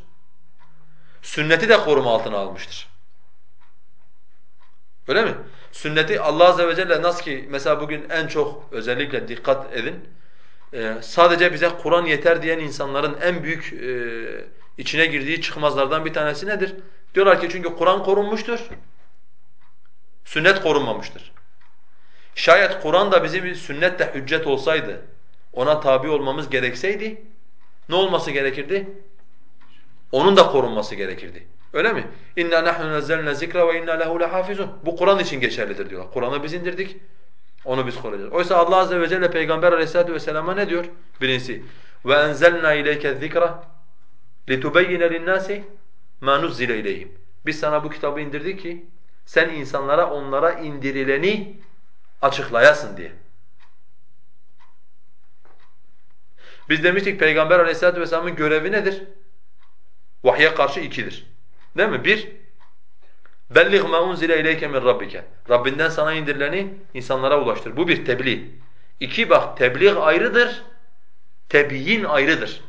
Sünneti de koruma altına almıştır. Öyle mi? Sünneti Allah azze ve celle nasıl ki mesela bugün en çok özellikle dikkat edin. e, sadece bize Kur'an yeter diyen insanların en büyük e, içine girdiği çıkmazlardan bir tanesi nedir? Diyorlar ki çünkü Kur'an korunmuştur. Sünnet korunmamıştır. Şayet Kur'an da bizim sünnetle hüccet olsaydı, ona tabi olmamız gerekseydi, ne olması gerekirdi? Onun da korunması gerekirdi. Öyle mi? İnna nahnu nazzalna zikra ve inna lehu lehafizun. Bu Kur'an için geçerlidir diyorlar. Kur'an'ı biz indirdik. Onu biz koruyacağız. Oysa Allah azze ve celle Peygamber Aleyhissalatu vesselam'a ne diyor? Birincisi ve enzelna ileyke zikra litubeyyine linnâsi ma nuzzile ileyhim. Biz sana bu kitabı indirdik ki sen insanlara onlara indirileni açıklayasın diye. Biz demiştik Peygamber Aleyhisselatü Vesselam'ın görevi nedir? Vahye karşı ikidir. Değil mi? Bir, بَلِّغْ مَا اُنْزِلَ اِلَيْكَ مِنْ رَبِّكَ Rabbinden sana indirileni insanlara ulaştır. Bu bir tebliğ. İki bak tebliğ ayrıdır, tebyin ayrıdır.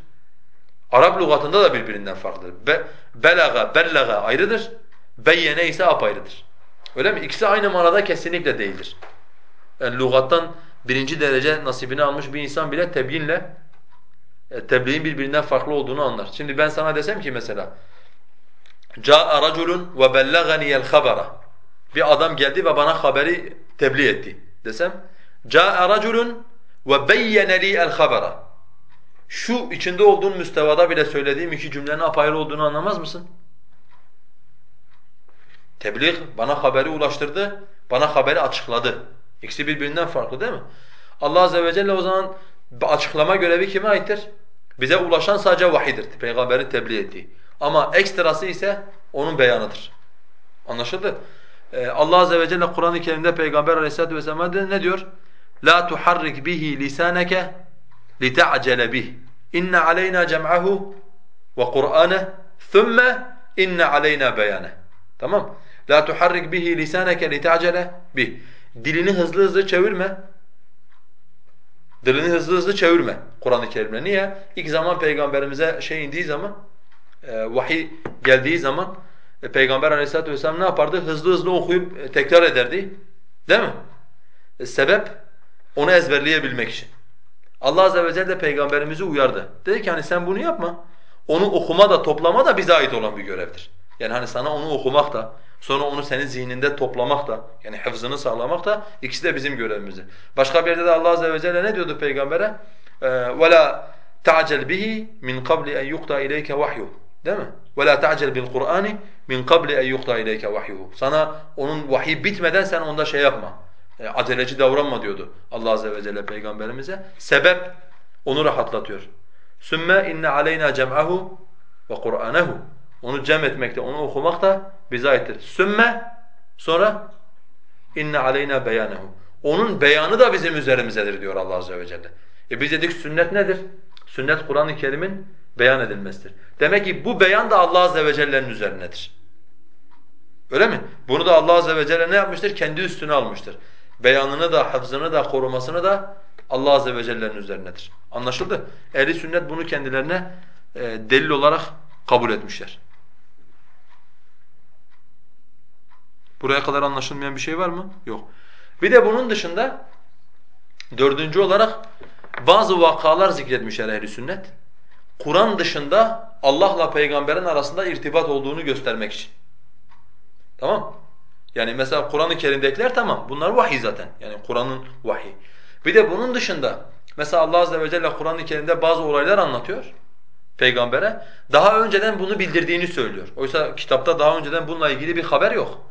Arap lügatında da birbirinden farklıdır. Be, belaga, bellaga ayrıdır, beyyene ise apayrıdır. Öyle mi? İkisi aynı manada kesinlikle değildir. Yani lügattan birinci derece nasibini almış bir insan bile tebyinle e, tebliğin birbirinden farklı olduğunu anlar. Şimdi ben sana desem ki mesela Câ'a raculun ve belleganiyel habara. Bir adam geldi ve bana haberi tebliğ etti desem Câ'a raculun ve beyyene li el habara. Şu içinde olduğun müstevada bile söylediğim iki cümlenin apayrı olduğunu anlamaz mısın? Tebliğ bana haberi ulaştırdı, bana haberi açıkladı. İkisi birbirinden farklı değil mi? Allah azze ve celle o zaman açıklama görevi kime aittir? Bize ulaşan sadece vahidir, peygamberin tebliğ ettiği. Ama ekstrası ise onun beyanıdır. Anlaşıldı? Ee, Allah azze ve celle Kur'an-ı Kerim'de Peygamber Aleyhisselatü vesselam ne diyor? La tuharrik bihi lisaneke lita'cele bih. İnne aleyna cem'ahu ve Kur'ane thumme inne aleyna beyane. Tamam? La tuharrik bihi lisaneke lita'cele bih. Dilini hızlı hızlı çevirme. Dilini hızlı hızlı çevirme Kur'an-ı Kerim'le. Niye? İlk zaman peygamberimize şey indiği zaman, e, vahiy geldiği zaman e, Peygamber Aleyhisselatü vesselam ne yapardı? Hızlı hızlı okuyup e, tekrar ederdi. Değil mi? E, sebep onu ezberleyebilmek için. Allah azze ve celle peygamberimizi uyardı. Dedi ki hani sen bunu yapma. Onu okuma da toplama da bize ait olan bir görevdir. Yani hani sana onu okumak da sonra onu senin zihninde toplamak da yani hıfzını sağlamak da ikisi de bizim görevimizdir. Başka bir yerde de Allah azze ve celle ne diyordu peygambere? وَلَا تَعْجَلْ بِهِ مِنْ قَبْلِ اَنْ يُقْضَى اِلَيْكَ وَحْيُهُ Değil mi? وَلَا تَعْجَلْ بِالْقُرْآنِ مِنْ قَبْلِ اَنْ يُقْضَى اِلَيْكَ وَحْيُهُ Sana onun vahiy bitmeden sen onda şey yapma. E, aceleci davranma diyordu Allah azze ve celle peygamberimize. Sebep onu rahatlatıyor. Sümme inne aleyna cem'ahu ve Kur'anehu. Onu cem etmekte, onu okumak da bize aittir. Sümme sonra inne aleyna beyanehu. Onun beyanı da bizim üzerimizedir diyor Allah azze ve celle. E biz dedik sünnet nedir? Sünnet Kur'an-ı Kerim'in beyan edilmesidir. Demek ki bu beyan da Allah azze ve celle'nin üzerindedir. Öyle mi? Bunu da Allah azze ve celle ne yapmıştır? Kendi üstüne almıştır. Beyanını da, hafızını da, korumasını da Allah azze ve celle'nin üzerindedir. Anlaşıldı? Ehli sünnet bunu kendilerine e, delil olarak kabul etmişler. Buraya kadar anlaşılmayan bir şey var mı? Yok. Bir de bunun dışında dördüncü olarak bazı vakalar zikretmişler ehli sünnet. Kur'an dışında Allah'la peygamberin arasında irtibat olduğunu göstermek için. Tamam? Yani mesela Kur'an-ı Kerim'dekiler tamam. Bunlar vahiy zaten. Yani Kur'an'ın vahiy. Bir de bunun dışında mesela Allah azze ve celle Kur'an-ı Kerim'de bazı olaylar anlatıyor peygambere. Daha önceden bunu bildirdiğini söylüyor. Oysa kitapta daha önceden bununla ilgili bir haber yok.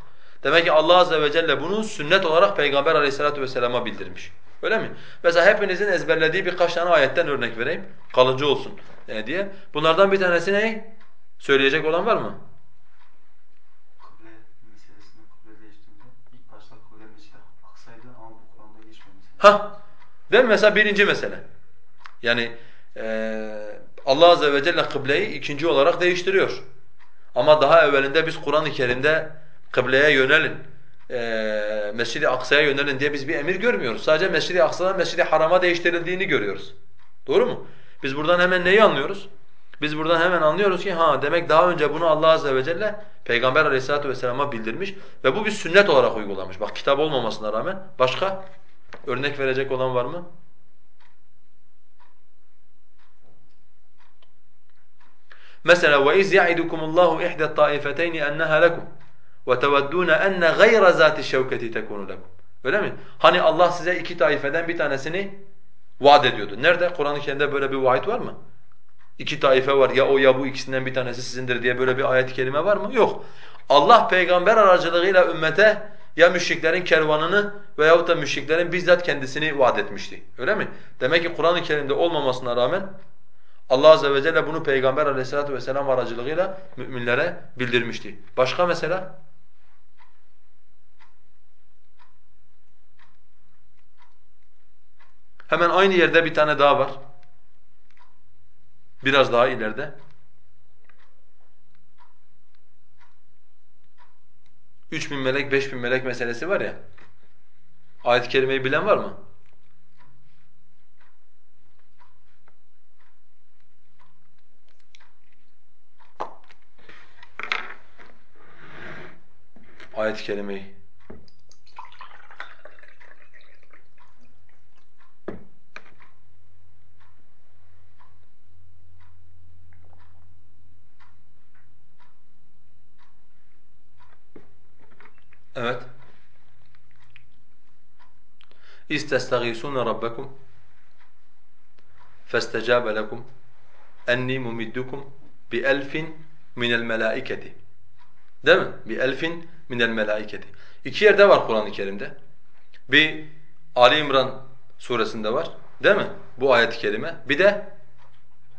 Demek ki Allah azze ve celle bunu sünnet olarak peygamber aleyhissalatu vesselama bildirmiş. Öyle mi? Mesela hepinizin ezberlediği birkaç tane ayetten örnek vereyim. Kalıcı olsun e, diye. Bunlardan bir tanesi ne? Söyleyecek olan var mı? Ha, Değil mi? Mesela birinci mesele. Yani eee Allah azze ve celle kıbleyi ikinci olarak değiştiriyor. Ama daha evvelinde biz Kur'an-ı Kerim'de kıbleye yönelin, e, Mescid-i Aksa'ya yönelin diye biz bir emir görmüyoruz. Sadece Mescid-i Aksa'dan Mescid-i Haram'a değiştirildiğini görüyoruz. Doğru mu? Biz buradan hemen neyi anlıyoruz? Biz buradan hemen anlıyoruz ki ha demek daha önce bunu Allah azze ve celle Peygamber Aleyhissalatu vesselam'a bildirmiş ve bu bir sünnet olarak uygulamış. Bak kitap olmamasına rağmen başka örnek verecek olan var mı? Mesela ve iz ya'idukumullahu ihda't-taifetayn enha lekum وَتَوَدُّونَ اَنَّ غَيْرَ ذَاتِ الشَّوْكَةِ تَكُونُ لَكُمْ Öyle mi? Hani Allah size iki taifeden bir tanesini vaat ediyordu. Nerede? Kur'an-ı Kerim'de böyle bir vaat var mı? İki taife var ya o ya bu ikisinden bir tanesi sizindir diye böyle bir ayet-i kerime var mı? Yok. Allah peygamber aracılığıyla ümmete ya müşriklerin kervanını veyahut da müşriklerin bizzat kendisini vaat etmişti. Öyle mi? Demek ki Kur'an-ı Kerim'de olmamasına rağmen Allah azze ve celle bunu peygamber aleyhissalatu vesselam aracılığıyla müminlere bildirmişti. Başka mesela? Hemen aynı yerde bir tane daha var. Biraz daha ileride. Üç bin melek, beş bin melek meselesi var ya. Ayet-i kerimeyi bilen var mı? Ayet-i kerimeyi. Evet. İstestagisûne rabbekum festecâbe lekum enni mumiddukum bi elfin minel melâiketi. Değil mi? Bi elfin minel melâiketi. İki yerde var Kur'an-ı Kerim'de. Bir Ali İmran suresinde var. Değil mi? Bu ayet-i kerime. Bir de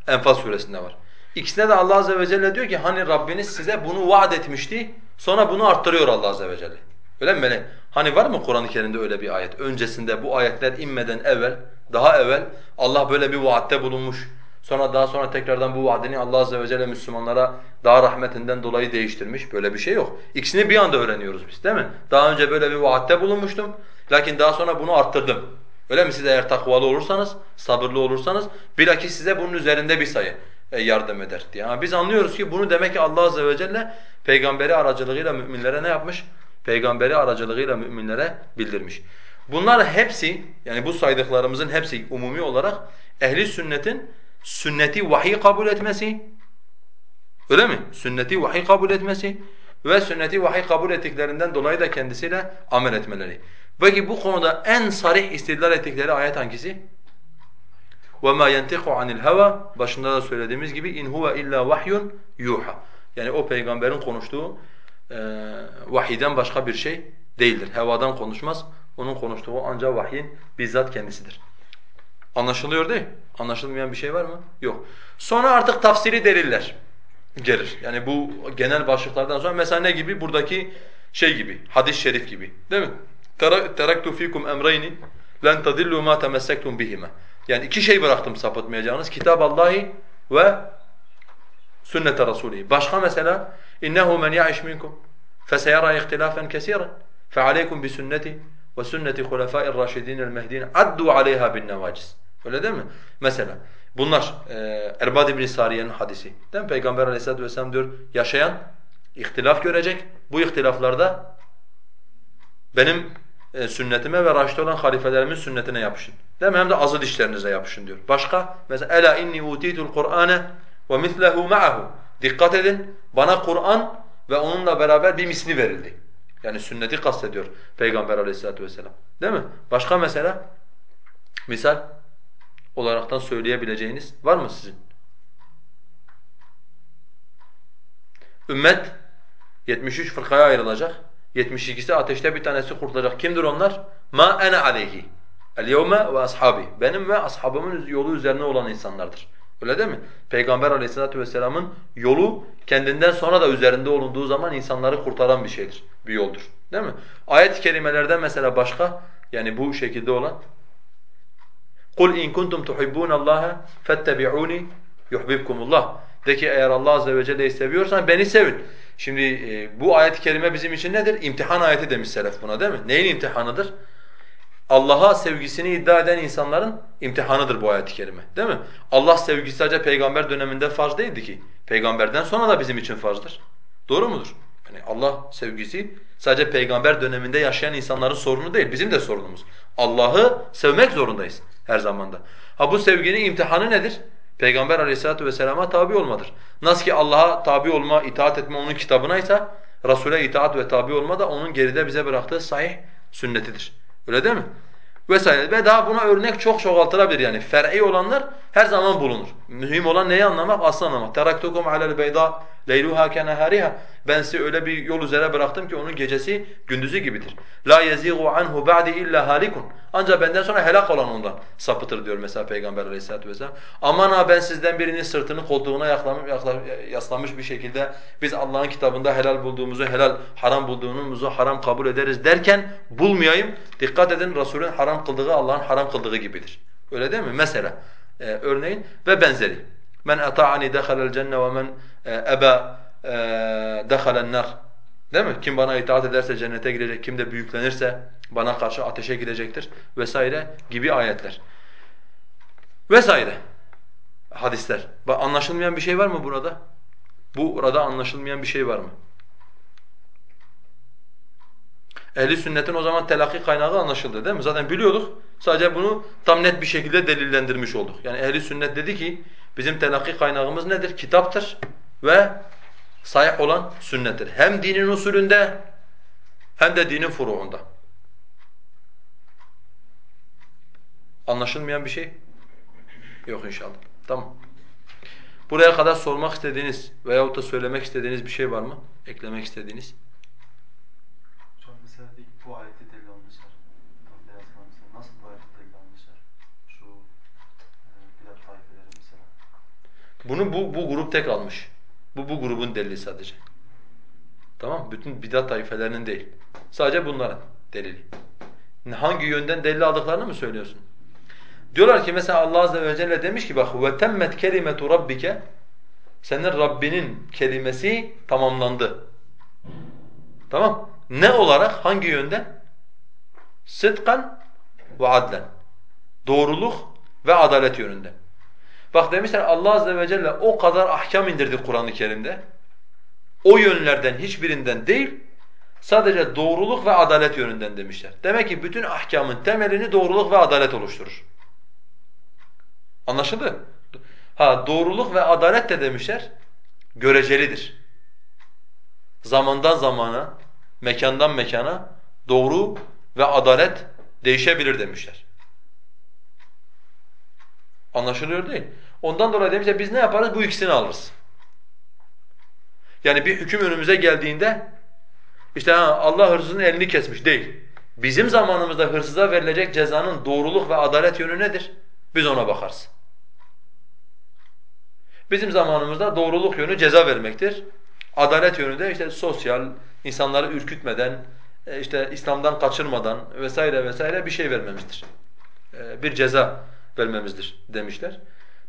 Enfal suresinde var. İkisinde de Allah azze ve celle diyor ki hani Rabbiniz size bunu vaat etmişti. Sonra bunu arttırıyor Allah azze ve celle. Öyle mi böyle? Hani var mı Kur'an-ı Kerim'de öyle bir ayet? Öncesinde bu ayetler inmeden evvel, daha evvel Allah böyle bir vaatte bulunmuş. Sonra daha sonra tekrardan bu vaadini Allah azze ve celle Müslümanlara daha rahmetinden dolayı değiştirmiş. Böyle bir şey yok. İkisini bir anda öğreniyoruz biz değil mi? Daha önce böyle bir vaatte bulunmuştum. Lakin daha sonra bunu arttırdım. Öyle mi? Siz eğer takvalı olursanız, sabırlı olursanız bilakis size bunun üzerinde bir sayı e, yardım eder diye. Ama biz anlıyoruz ki bunu demek ki Allah azze ve celle peygamberi aracılığıyla müminlere ne yapmış? Peygamberi aracılığıyla müminlere bildirmiş. Bunlar hepsi yani bu saydıklarımızın hepsi umumi olarak ehli sünnetin sünneti vahiy kabul etmesi öyle mi? Sünneti vahiy kabul etmesi ve sünneti vahiy kabul ettiklerinden dolayı da kendisiyle amel etmeleri. Peki bu konuda en sarih istidlal ettikleri ayet hangisi? وَمَا يَنْتِقُ عَنِ الْهَوَى Başında da söylediğimiz gibi in huve illa vahyun yuha. Yani o peygamberin konuştuğu e, vahiden başka bir şey değildir. Hevadan konuşmaz. Onun konuştuğu ancak vahyin bizzat kendisidir. Anlaşılıyor değil Anlaşılmayan bir şey var mı? Yok. Sonra artık tafsiri deliller gelir. Yani bu genel başlıklardan sonra mesela ne gibi? Buradaki şey gibi, hadis-i şerif gibi. Değil mi? teraktu fikum emreyni len tadillu ma temessektum bihima. Yani iki şey bıraktım sapıtmayacağınız. Kitab Allahi ve sünnet Resulü. Başka mesela innehu men ya'iş minkum feseyara ihtilafen kesiran fealeykum bi sünneti ve sünneti hulefâ'ir raşidîn'el mehdîn addu aleyha bin nevacis. Öyle değil mi? Mesela bunlar e, Erbad ibn Sariye'nin hadisi. Değil mi? Peygamber Aleyhisselatü vesselam diyor yaşayan ihtilaf görecek. Bu ihtilaflarda benim e, sünnetime ve raşid olan halifelerimin sünnetine yapışın. Değil mi? Hem de azı dişlerinize yapışın diyor. Başka? Mesela ela inni utitul Kur'ane ve mislehu ma'ahu. Dikkat edin. Bana Kur'an ve onunla beraber bir misli verildi. Yani sünneti kastediyor Peygamber Aleyhisselatü vesselam. Değil mi? Başka mesela? Misal olaraktan söyleyebileceğiniz var mı sizin? Ümmet 73 fırkaya ayrılacak. 72'si ateşte bir tanesi kurtulacak. Kimdir onlar? Ma ene aleyhi. El-yevme ve ashabi. Benim ve ashabımın yolu üzerine olan insanlardır. Öyle değil mi? Peygamber aleyhissalatu vesselamın yolu kendinden sonra da üzerinde olunduğu zaman insanları kurtaran bir şeydir, bir yoldur. Değil mi? Ayet-i kerimelerden mesela başka yani bu şekilde olan قُلْ اِنْ كُنْتُمْ تُحِبُّونَ اللّٰهَ فَاتَّبِعُونِ يُحْبِبْكُمُ اللّٰهِ De ki eğer Allah azze ve celle'yi seviyorsan beni sevin. Şimdi e, bu ayet-i kerime bizim için nedir? İmtihan ayeti demiş selef buna değil mi? Neyin imtihanıdır? Allah'a sevgisini iddia eden insanların imtihanıdır bu ayet-i kerime. Değil mi? Allah sevgisi sadece peygamber döneminde farz değildi ki. Peygamberden sonra da bizim için farzdır. Doğru mudur? Yani Allah sevgisi sadece peygamber döneminde yaşayan insanların sorunu değil, bizim de sorunumuz. Allah'ı sevmek zorundayız her zamanda. Ha bu sevginin imtihanı nedir? Peygamber aleyhissalatu vesselama tabi olmadır. Nasıl ki Allah'a tabi olma, itaat etme onun kitabınaysa, Resul'e itaat ve tabi olma da onun geride bize bıraktığı sahih sünnetidir. Öyle değil mi? Vesaire. Ve daha buna örnek çok çoğaltılabilir yani. Fer'i olanlar her zaman bulunur. Mühim olan neyi anlamak? Aslı anlamak. تَرَكْتُكُمْ عَلَى الْبَيْضَاءِ لَيْلُهَا كَنَهَارِهَا Ben sizi öyle bir yol üzere bıraktım ki onun gecesi gündüzü gibidir. لَا يَزِيغُ عَنْهُ بَعْدِ إِلَّا هَالِكٌ Ancak benden sonra helak olan ondan sapıtır diyor mesela Peygamber aleyhissalatu vesselam. Aman ha ben sizden birinin sırtını koltuğuna yaklamış, yaslamış bir şekilde biz Allah'ın kitabında helal bulduğumuzu helal, haram bulduğumuzu haram kabul ederiz derken bulmayayım. Dikkat edin Resulün haram kıldığı Allah'ın haram kıldığı gibidir. Öyle değil mi? Mesela e, örneğin ve benzeri. Men ata'ani dakhala'l cenne ve men e, eba e, dakhala''n nar. Değil mi? Kim bana itaat ederse cennete girecek, kim de büyüklenirse bana karşı ateşe girecektir vesaire gibi ayetler. Vesaire hadisler. Anlaşılmayan bir şey var mı burada? Bu Burada anlaşılmayan bir şey var mı? Ehli sünnetin o zaman telakki kaynağı anlaşıldı değil mi? Zaten biliyorduk. Sadece bunu tam net bir şekilde delillendirmiş olduk. Yani ehli sünnet dedi ki bizim telakki kaynağımız nedir? Kitaptır ve sahih olan sünnettir. Hem dinin usulünde hem de dinin furuğunda. Anlaşılmayan bir şey yok inşallah. Tamam. Buraya kadar sormak istediğiniz veyahut da söylemek istediğiniz bir şey var mı? Eklemek istediğiniz? Hocam mesela ilk bu ayeti delil almışlar. Tam beyaz mesela. Nasıl bu ayeti delil almışlar? Şu e, bidat taifeleri mesela. Bunu bu, bu grup tek almış. Bu bu grubun delili sadece. Tamam Bütün bidat taifelerinin değil. Sadece bunların delili. Hangi yönden delil aldıklarını mı söylüyorsun? Diyorlar ki mesela Allah azze ve celle demiş ki bak temmet kelimetu rabbike senin Rabbinin kelimesi tamamlandı. Tamam? Ne olarak? Hangi yönden? Sıdkan ve adlen. Doğruluk ve adalet yönünde. Bak demişler Allah azze ve celle o kadar ahkam indirdi Kur'an-ı Kerim'de. O yönlerden hiçbirinden değil, sadece doğruluk ve adalet yönünden demişler. Demek ki bütün ahkamın temelini doğruluk ve adalet oluşturur. Anlaşıldı? Ha doğruluk ve adalet de demişler görecelidir. Zamandan zamana, mekandan mekana doğru ve adalet değişebilir demişler. Anlaşılıyor değil. Ondan dolayı demişler biz ne yaparız? Bu ikisini alırız. Yani bir hüküm önümüze geldiğinde işte ha, Allah hırsızın elini kesmiş değil. Bizim zamanımızda hırsıza verilecek cezanın doğruluk ve adalet yönü nedir? Biz ona bakarız. Bizim zamanımızda doğruluk yönü ceza vermektir. Adalet yönü de işte sosyal, insanları ürkütmeden, e, işte İslam'dan kaçırmadan vesaire vesaire bir şey vermemizdir. E, bir ceza vermemizdir demişler.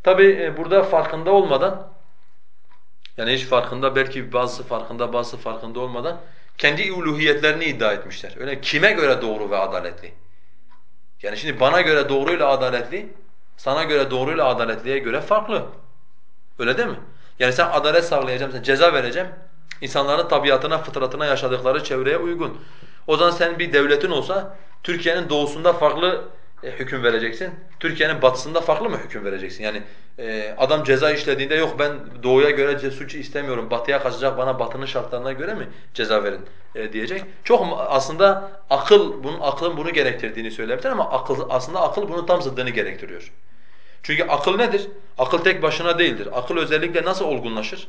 Tabi e, burada farkında olmadan, yani hiç farkında belki bazısı farkında bazısı farkında olmadan kendi uluhiyetlerini iddia etmişler. Öyle kime göre doğru ve adaletli? Yani şimdi bana göre doğruyla adaletli, sana göre doğruyla adaletliye göre farklı. Öyle değil mi? Yani sen adalet sağlayacağım, sen ceza vereceğim. İnsanların tabiatına, fıtratına, yaşadıkları çevreye uygun. O zaman sen bir devletin olsa Türkiye'nin doğusunda farklı e, hüküm vereceksin. Türkiye'nin batısında farklı mı hüküm vereceksin? Yani e, adam ceza işlediğinde yok ben doğuya göre suç istemiyorum, batıya kaçacak bana batının şartlarına göre mi ceza verin e, diyecek. Çok aslında akıl, bunun aklın bunu gerektirdiğini söyleyebilir ama akıl, aslında akıl bunun tam zıddını gerektiriyor. Çünkü akıl nedir? Akıl tek başına değildir. Akıl özellikle nasıl olgunlaşır?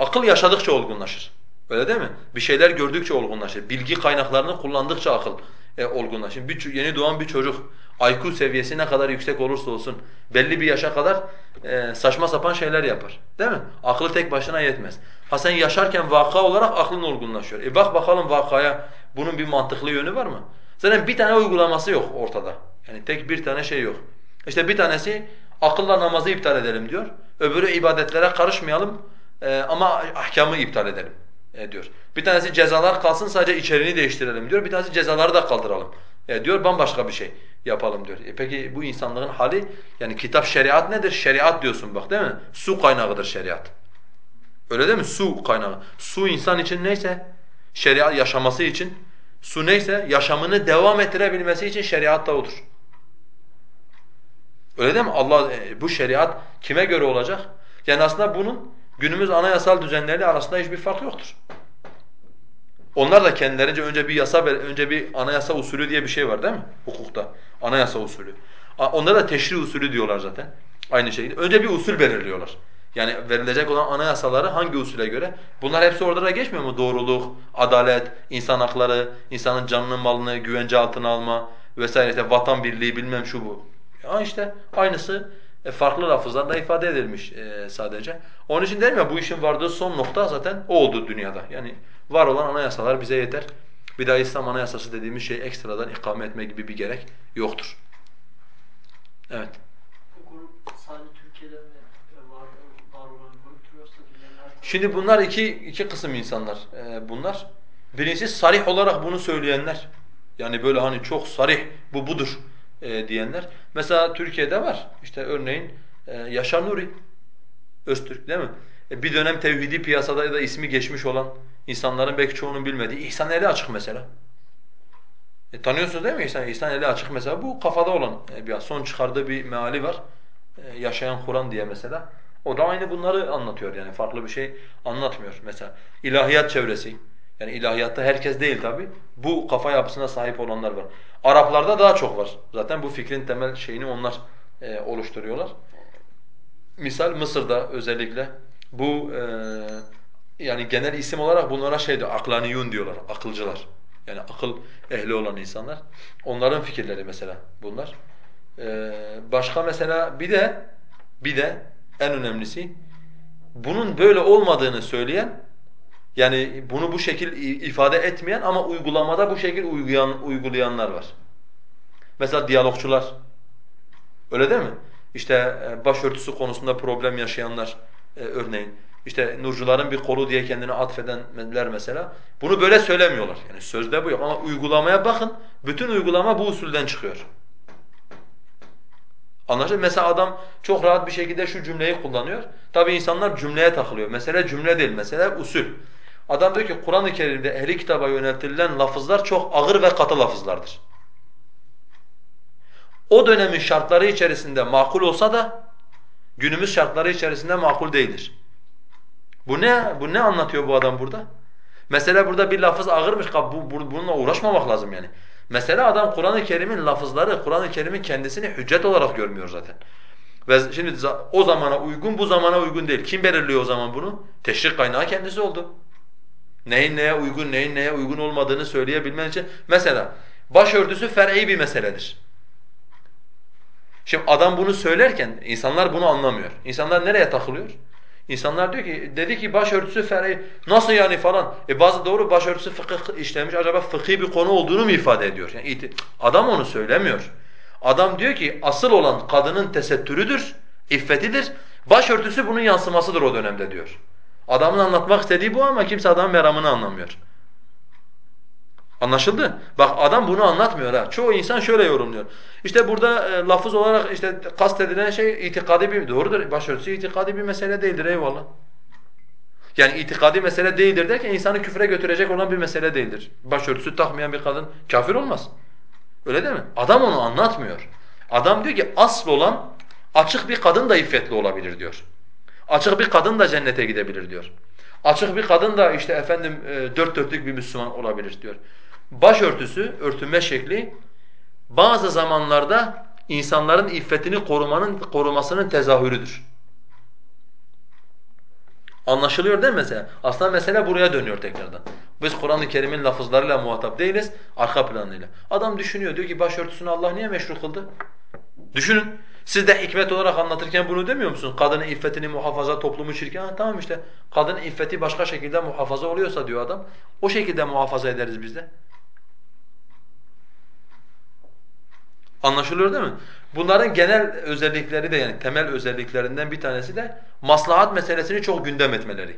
Akıl yaşadıkça olgunlaşır. Öyle değil mi? Bir şeyler gördükçe olgunlaşır. Bilgi kaynaklarını kullandıkça akıl e, olgunlaşır. Şimdi bir, yeni doğan bir çocuk IQ seviyesi ne kadar yüksek olursa olsun belli bir yaşa kadar e, saçma sapan şeyler yapar. Değil mi? Aklı tek başına yetmez. Ha sen yaşarken vaka olarak aklın olgunlaşıyor. E bak bakalım vakaya bunun bir mantıklı yönü var mı? Zaten bir tane uygulaması yok ortada. Yani tek bir tane şey yok. İşte bir tanesi akılla namazı iptal edelim diyor. Öbürü ibadetlere karışmayalım e, ama ahkamı iptal edelim e, diyor. Bir tanesi cezalar kalsın sadece içeriğini değiştirelim diyor. Bir tanesi cezaları da kaldıralım e, diyor. Bambaşka bir şey yapalım diyor. E peki bu insanlığın hali yani kitap şeriat nedir? Şeriat diyorsun bak değil mi? Su kaynağıdır şeriat. Öyle değil mi? Su kaynağı. Su insan için neyse şeriat yaşaması için su neyse yaşamını devam ettirebilmesi için şeriat da odur. Öyle değil mi? Allah e, bu şeriat kime göre olacak? Yani aslında bunun günümüz anayasal düzenleri arasında hiçbir fark yoktur. Onlar da kendilerince önce bir yasa önce bir anayasa usulü diye bir şey var değil mi? Hukukta anayasa usulü. Onlara da teşri usulü diyorlar zaten. Aynı şekilde. Önce bir usul belirliyorlar. Yani verilecek olan anayasaları hangi usule göre? Bunlar hepsi orada da geçmiyor mu? Doğruluk, adalet, insan hakları, insanın canını malını güvence altına alma vesaire vatan birliği bilmem şu bu. Ya işte aynısı e, farklı lafızlarla ifade edilmiş e, sadece. Onun için derim ya bu işin vardığı son nokta zaten o oldu dünyada. Yani var olan anayasalar bize yeter. Bir daha İslam anayasası dediğimiz şey ekstradan ikame etme gibi bir gerek yoktur. Evet. Tarafında? Şimdi bunlar iki iki kısım insanlar. Ee, bunlar birincisi sarih olarak bunu söyleyenler. Yani böyle hani çok sarih bu budur e, diyenler. Mesela Türkiye'de var. İşte örneğin e, Yaşar Nuri Öztürk değil mi? E, bir dönem tevhidi piyasada da ismi geçmiş olan insanların belki çoğunun bilmediği İhsan Eli Açık mesela. E, tanıyorsunuz değil mi İhsan? İhsan Eli Açık mesela bu kafada olan e, bir son çıkardığı bir meali var. E, Yaşayan Kur'an diye mesela. O da aynı bunları anlatıyor yani farklı bir şey anlatmıyor mesela. İlahiyat çevresi. Yani ilahiyatta herkes değil tabi. Bu kafa yapısına sahip olanlar var. Araplarda daha çok var. Zaten bu fikrin temel şeyini onlar e, oluşturuyorlar. Misal Mısır'da özellikle bu e, yani genel isim olarak bunlara şey diyor, aklaniyun diyorlar, akılcılar. Yani akıl ehli olan insanlar. Onların fikirleri mesela bunlar. E, başka mesela bir de bir de en önemlisi bunun böyle olmadığını söyleyen yani bunu bu şekil ifade etmeyen ama uygulamada bu şekil uygulayan, uygulayanlar var. Mesela diyalogçular. Öyle değil mi? İşte e, başörtüsü konusunda problem yaşayanlar e, örneğin. İşte nurcuların bir kolu diye kendini atfedenler mesela. Bunu böyle söylemiyorlar. Yani sözde bu yok ama uygulamaya bakın. Bütün uygulama bu usulden çıkıyor. Anlaşıldı? Mesela adam çok rahat bir şekilde şu cümleyi kullanıyor. Tabi insanlar cümleye takılıyor. Mesele cümle değil, mesele usul. Adam diyor ki Kur'an-ı Kerim'de ehli kitaba yöneltilen lafızlar çok ağır ve katı lafızlardır. O dönemin şartları içerisinde makul olsa da günümüz şartları içerisinde makul değildir. Bu ne? Bu ne anlatıyor bu adam burada? Mesela burada bir lafız ağırmış, bu, bu, bununla uğraşmamak lazım yani. Mesela adam Kur'an-ı Kerim'in lafızları, Kur'an-ı Kerim'in kendisini hüccet olarak görmüyor zaten. Ve şimdi o zamana uygun, bu zamana uygun değil. Kim belirliyor o zaman bunu? Teşrik kaynağı kendisi oldu. Neyin neye uygun, neyin neye uygun olmadığını söyleyebilmen için. Mesela başörtüsü fer'i bir meseledir. Şimdi adam bunu söylerken insanlar bunu anlamıyor. İnsanlar nereye takılıyor? İnsanlar diyor ki dedi ki başörtüsü fer'i nasıl yani falan. E bazı doğru başörtüsü fıkıh işlemiş acaba fıkhi bir konu olduğunu mu ifade ediyor? Yani adam onu söylemiyor. Adam diyor ki asıl olan kadının tesettürüdür, iffetidir. Başörtüsü bunun yansımasıdır o dönemde diyor. Adamın anlatmak istediği bu ama kimse adamın meramını anlamıyor. Anlaşıldı? Bak adam bunu anlatmıyor ha. Çoğu insan şöyle yorumluyor. İşte burada e, lafız olarak işte kastedilen şey itikadi bir doğrudur. Başörtüsü itikadi bir mesele değildir eyvallah. Yani itikadi mesele değildir derken insanı küfre götürecek olan bir mesele değildir. Başörtüsü takmayan bir kadın kafir olmaz. Öyle değil mi? Adam onu anlatmıyor. Adam diyor ki asıl olan açık bir kadın da iffetli olabilir diyor. Açık bir kadın da cennete gidebilir diyor. Açık bir kadın da işte efendim e, dört dörtlük bir Müslüman olabilir diyor. Başörtüsü, örtünme şekli bazı zamanlarda insanların iffetini korumanın korumasının tezahürüdür. Anlaşılıyor değil mi mesela? Aslında mesele buraya dönüyor tekrardan. Biz Kur'an-ı Kerim'in lafızlarıyla muhatap değiliz, arka planıyla. Adam düşünüyor, diyor ki başörtüsünü Allah niye meşru kıldı? Düşünün. Siz de hikmet olarak anlatırken bunu demiyor musunuz? Kadının iffetini muhafaza, toplumu çirkin. Ha, tamam işte. Kadının iffeti başka şekilde muhafaza oluyorsa diyor adam. O şekilde muhafaza ederiz biz de. Anlaşılıyor değil mi? Bunların genel özellikleri de yani temel özelliklerinden bir tanesi de maslahat meselesini çok gündem etmeleri.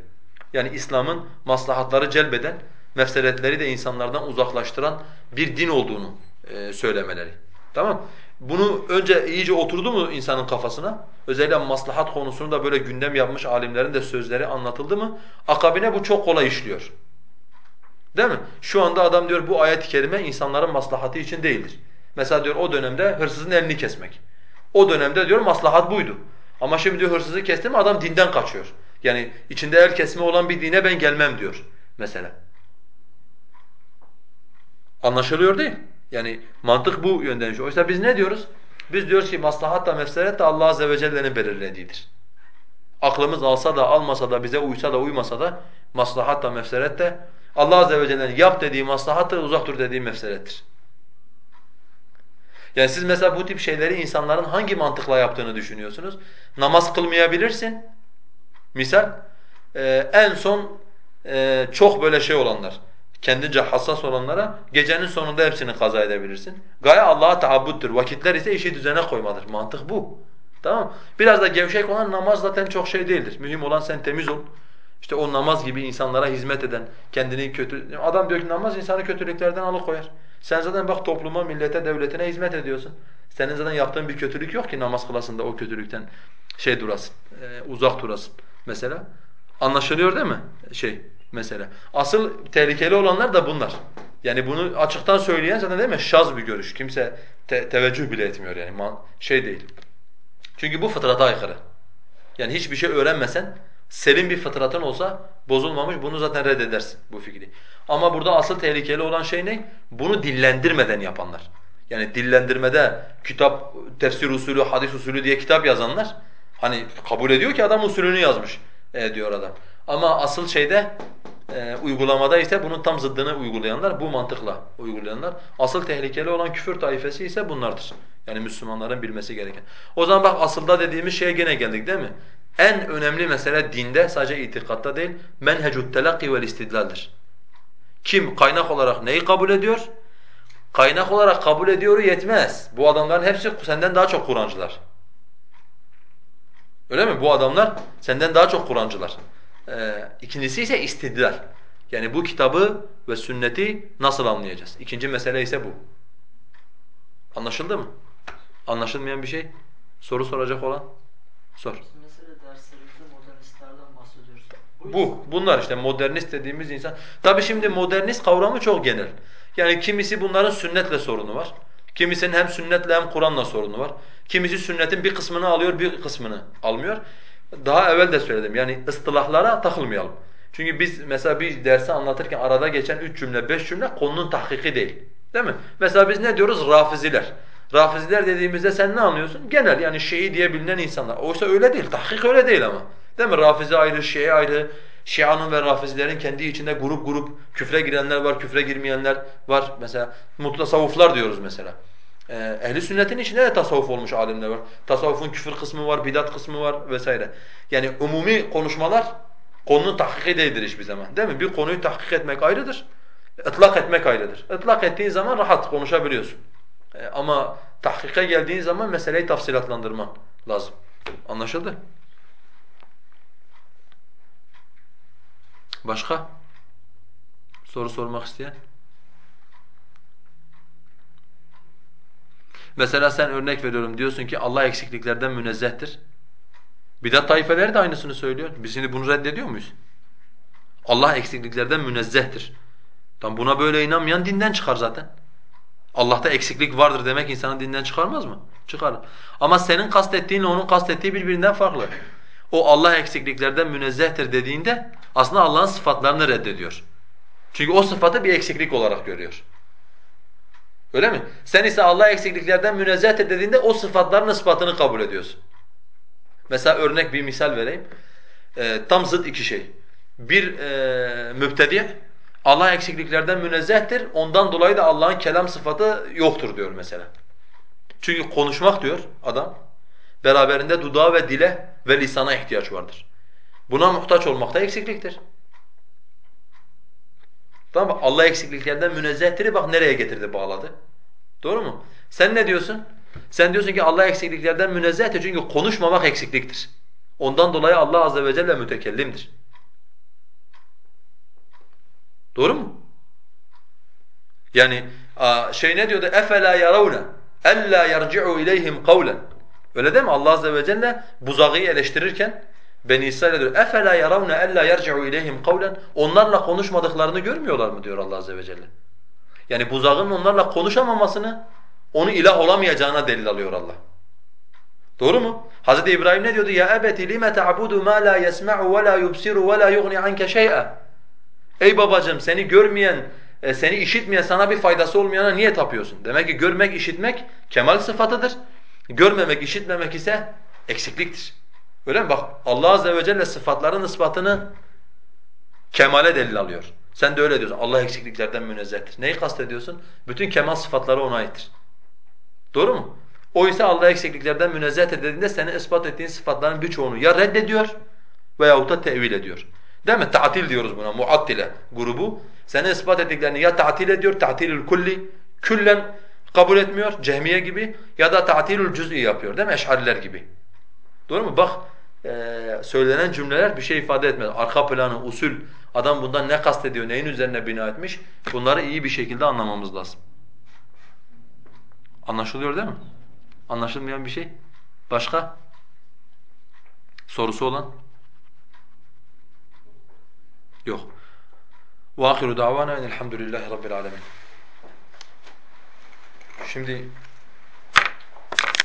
Yani İslam'ın maslahatları celbeden, mefsedetleri de insanlardan uzaklaştıran bir din olduğunu e, söylemeleri. Tamam? Bunu önce iyice oturdu mu insanın kafasına? Özellikle maslahat konusunu da böyle gündem yapmış alimlerin de sözleri anlatıldı mı? Akabine bu çok kolay işliyor. Değil mi? Şu anda adam diyor bu ayet-i kerime insanların maslahatı için değildir. Mesela diyor o dönemde hırsızın elini kesmek. O dönemde diyor maslahat buydu. Ama şimdi diyor hırsızı kesti mi adam dinden kaçıyor. Yani içinde el kesme olan bir dine ben gelmem diyor mesela. Anlaşılıyor değil Yani mantık bu yönden. Oysa biz ne diyoruz? Biz diyoruz ki maslahat da mefseret de Allah azze ve celle'nin belirlediğidir. Aklımız alsa da almasa da bize uysa da uymasa da maslahat da mefseret de Allah azze ve celle'nin yap dediği maslahattır, uzak dur dediği mefserettir. Yani siz mesela bu tip şeyleri insanların hangi mantıkla yaptığını düşünüyorsunuz? Namaz kılmayabilirsin. Misal e, en son e, çok böyle şey olanlar, kendince hassas olanlara gecenin sonunda hepsini kaza edebilirsin. Gaye Allah'a taabbuttur. Vakitler ise işi düzene koymadır. Mantık bu. Tamam Biraz da gevşek olan namaz zaten çok şey değildir. Mühim olan sen temiz ol. İşte o namaz gibi insanlara hizmet eden, kendini kötü... Adam diyor ki namaz insanı kötülüklerden alıkoyar. Sen zaten bak topluma, millete, devletine hizmet ediyorsun. Senin zaten yaptığın bir kötülük yok ki namaz kılasında o kötülükten şey durasın, e, uzak durasın mesela. Anlaşılıyor değil mi şey mesela? Asıl tehlikeli olanlar da bunlar. Yani bunu açıktan söyleyen zaten değil mi? Şaz bir görüş. Kimse te teveccüh bile etmiyor yani şey değil. Çünkü bu fıtrata aykırı. Yani hiçbir şey öğrenmesen selim bir fıtratın olsa bozulmamış bunu zaten reddedersin bu fikri. Ama burada asıl tehlikeli olan şey ne? Bunu dillendirmeden yapanlar. Yani dillendirmede kitap, tefsir usulü, hadis usulü diye kitap yazanlar hani kabul ediyor ki adam usulünü yazmış e, diyor adam. Ama asıl şeyde e, uygulamada ise bunun tam zıddını uygulayanlar, bu mantıkla uygulayanlar. Asıl tehlikeli olan küfür taifesi ise bunlardır. Yani Müslümanların bilmesi gereken. O zaman bak asılda dediğimiz şeye gene geldik değil mi? En önemli mesele dinde sadece itikatta değil, menhecut telakki vel istidlaldir. Kim kaynak olarak neyi kabul ediyor? Kaynak olarak kabul ediyoru yetmez. Bu adamların hepsi senden daha çok Kur'ancılar. Öyle mi? Bu adamlar senden daha çok Kur'ancılar. Ee, ikincisi ise istidlal. Yani bu kitabı ve sünneti nasıl anlayacağız? İkinci mesele ise bu. Anlaşıldı mı? Anlaşılmayan bir şey? Soru soracak olan? Sor. Bu, bunlar işte modernist dediğimiz insan. Tabi şimdi modernist kavramı çok genel. Yani kimisi bunların sünnetle sorunu var. Kimisinin hem sünnetle hem Kur'an'la sorunu var. Kimisi sünnetin bir kısmını alıyor, bir kısmını almıyor. Daha evvel de söyledim yani ıstılahlara takılmayalım. Çünkü biz mesela bir dersi anlatırken arada geçen üç cümle, beş cümle konunun tahkiki değil. Değil mi? Mesela biz ne diyoruz? Rafiziler. Rafiziler dediğimizde sen ne anlıyorsun? Genel yani Şii diye bilinen insanlar. Oysa öyle değil, tahkik öyle değil ama. Değil mi? Rafizi ayrı, Şii ayrı. Şia'nın ve Rafizilerin kendi içinde grup grup küfre girenler var, küfre girmeyenler var. Mesela mutasavvuflar diyoruz mesela. Ee, ehli sünnetin içinde de tasavvuf olmuş alimler var. Tasavvufun küfür kısmı var, bidat kısmı var vesaire. Yani umumi konuşmalar konunun tahkiki değildir hiçbir zaman. Değil mi? Bir konuyu tahkik etmek ayrıdır. Itlak etmek ayrıdır. Itlak ettiğin zaman rahat konuşabiliyorsun. Ee, ama tahkike geldiğin zaman meseleyi tafsilatlandırman lazım. Anlaşıldı? Başka? Soru sormak isteyen? Mesela sen örnek veriyorum diyorsun ki Allah eksikliklerden münezzehtir. Bidat taifeleri de aynısını söylüyor. Biz şimdi bunu reddediyor muyuz? Allah eksikliklerden münezzehtir. Tam buna böyle inanmayan dinden çıkar zaten. Allah'ta eksiklik vardır demek insanın dinden çıkarmaz mı? Çıkar. Ama senin kastettiğinle onun kastettiği birbirinden farklı. O Allah eksikliklerden münezzehtir dediğinde aslında Allah'ın sıfatlarını reddediyor. Çünkü o sıfatı bir eksiklik olarak görüyor. Öyle mi? Sen ise Allah eksikliklerden münezzehtir dediğinde o sıfatların ispatını kabul ediyorsun. Mesela örnek bir misal vereyim. Ee, tam zıt iki şey. Bir e, mübtedi Allah eksikliklerden münezzehtir. Ondan dolayı da Allah'ın kelam sıfatı yoktur diyor mesela. Çünkü konuşmak diyor adam. Beraberinde dudağa ve dile ve lisana ihtiyaç vardır. Buna muhtaç olmak da eksikliktir. Tamam mı? Allah eksikliklerinden münezzehtir. Bak nereye getirdi bağladı. Doğru mu? Sen ne diyorsun? Sen diyorsun ki Allah eksikliklerden münezzehtir çünkü konuşmamak eksikliktir. Ondan dolayı Allah azze ve celle mütekellimdir. Doğru mu? Yani şey ne diyordu? Efela yaravna alla yerci'u ileyhim kavlen. Öyle değil mi? Allah azze ve celle buzağı eleştirirken Beni İsrail'e diyor efela yaravne ella yerci'u ileyhim kavlen onlarla konuşmadıklarını görmüyorlar mı diyor Allah azze ve celle. Yani buzağın onlarla konuşamamasını onu ilah olamayacağına delil alıyor Allah. Doğru mu? Hz. İbrahim ne diyordu? Ya ebeti lime ta'budu ma la yesma'u ve la yubsiru ve la yughni. Ey babacığım seni görmeyen, e, seni işitmeyen, sana bir faydası olmayana niye tapıyorsun? Demek ki görmek, işitmek kemal sıfatıdır. Görmemek, işitmemek ise eksikliktir. Öyle mi? Bak Allah azze ve celle sıfatların ispatını kemale delil alıyor. Sen de öyle diyorsun. Allah eksikliklerden münezzehtir. Neyi kastediyorsun? Bütün kemal sıfatları ona aittir. Doğru mu? O ise Allah eksikliklerden münezzehtir dediğinde senin ispat ettiğin sıfatların birçoğunu ya reddediyor veyahut da tevil ediyor. Değil mi? Ta'til diyoruz buna, muattile grubu. Senin ispat ettiklerini ya ta'til ediyor, ta'tilül kulli, küllen kabul etmiyor, cehmiye gibi ya da ta'tilül cüz'i yapıyor değil mi? Eş'ariler gibi. Doğru mu? Bak e, söylenen cümleler bir şey ifade etmez. Arka planı, usul, adam bundan ne kastediyor, neyin üzerine bina etmiş bunları iyi bir şekilde anlamamız lazım. Anlaşılıyor değil mi? Anlaşılmayan bir şey? Başka? Sorusu olan? Yok. وآخر دعوانا en elhamdülillahi rabbil alemin. Şimdi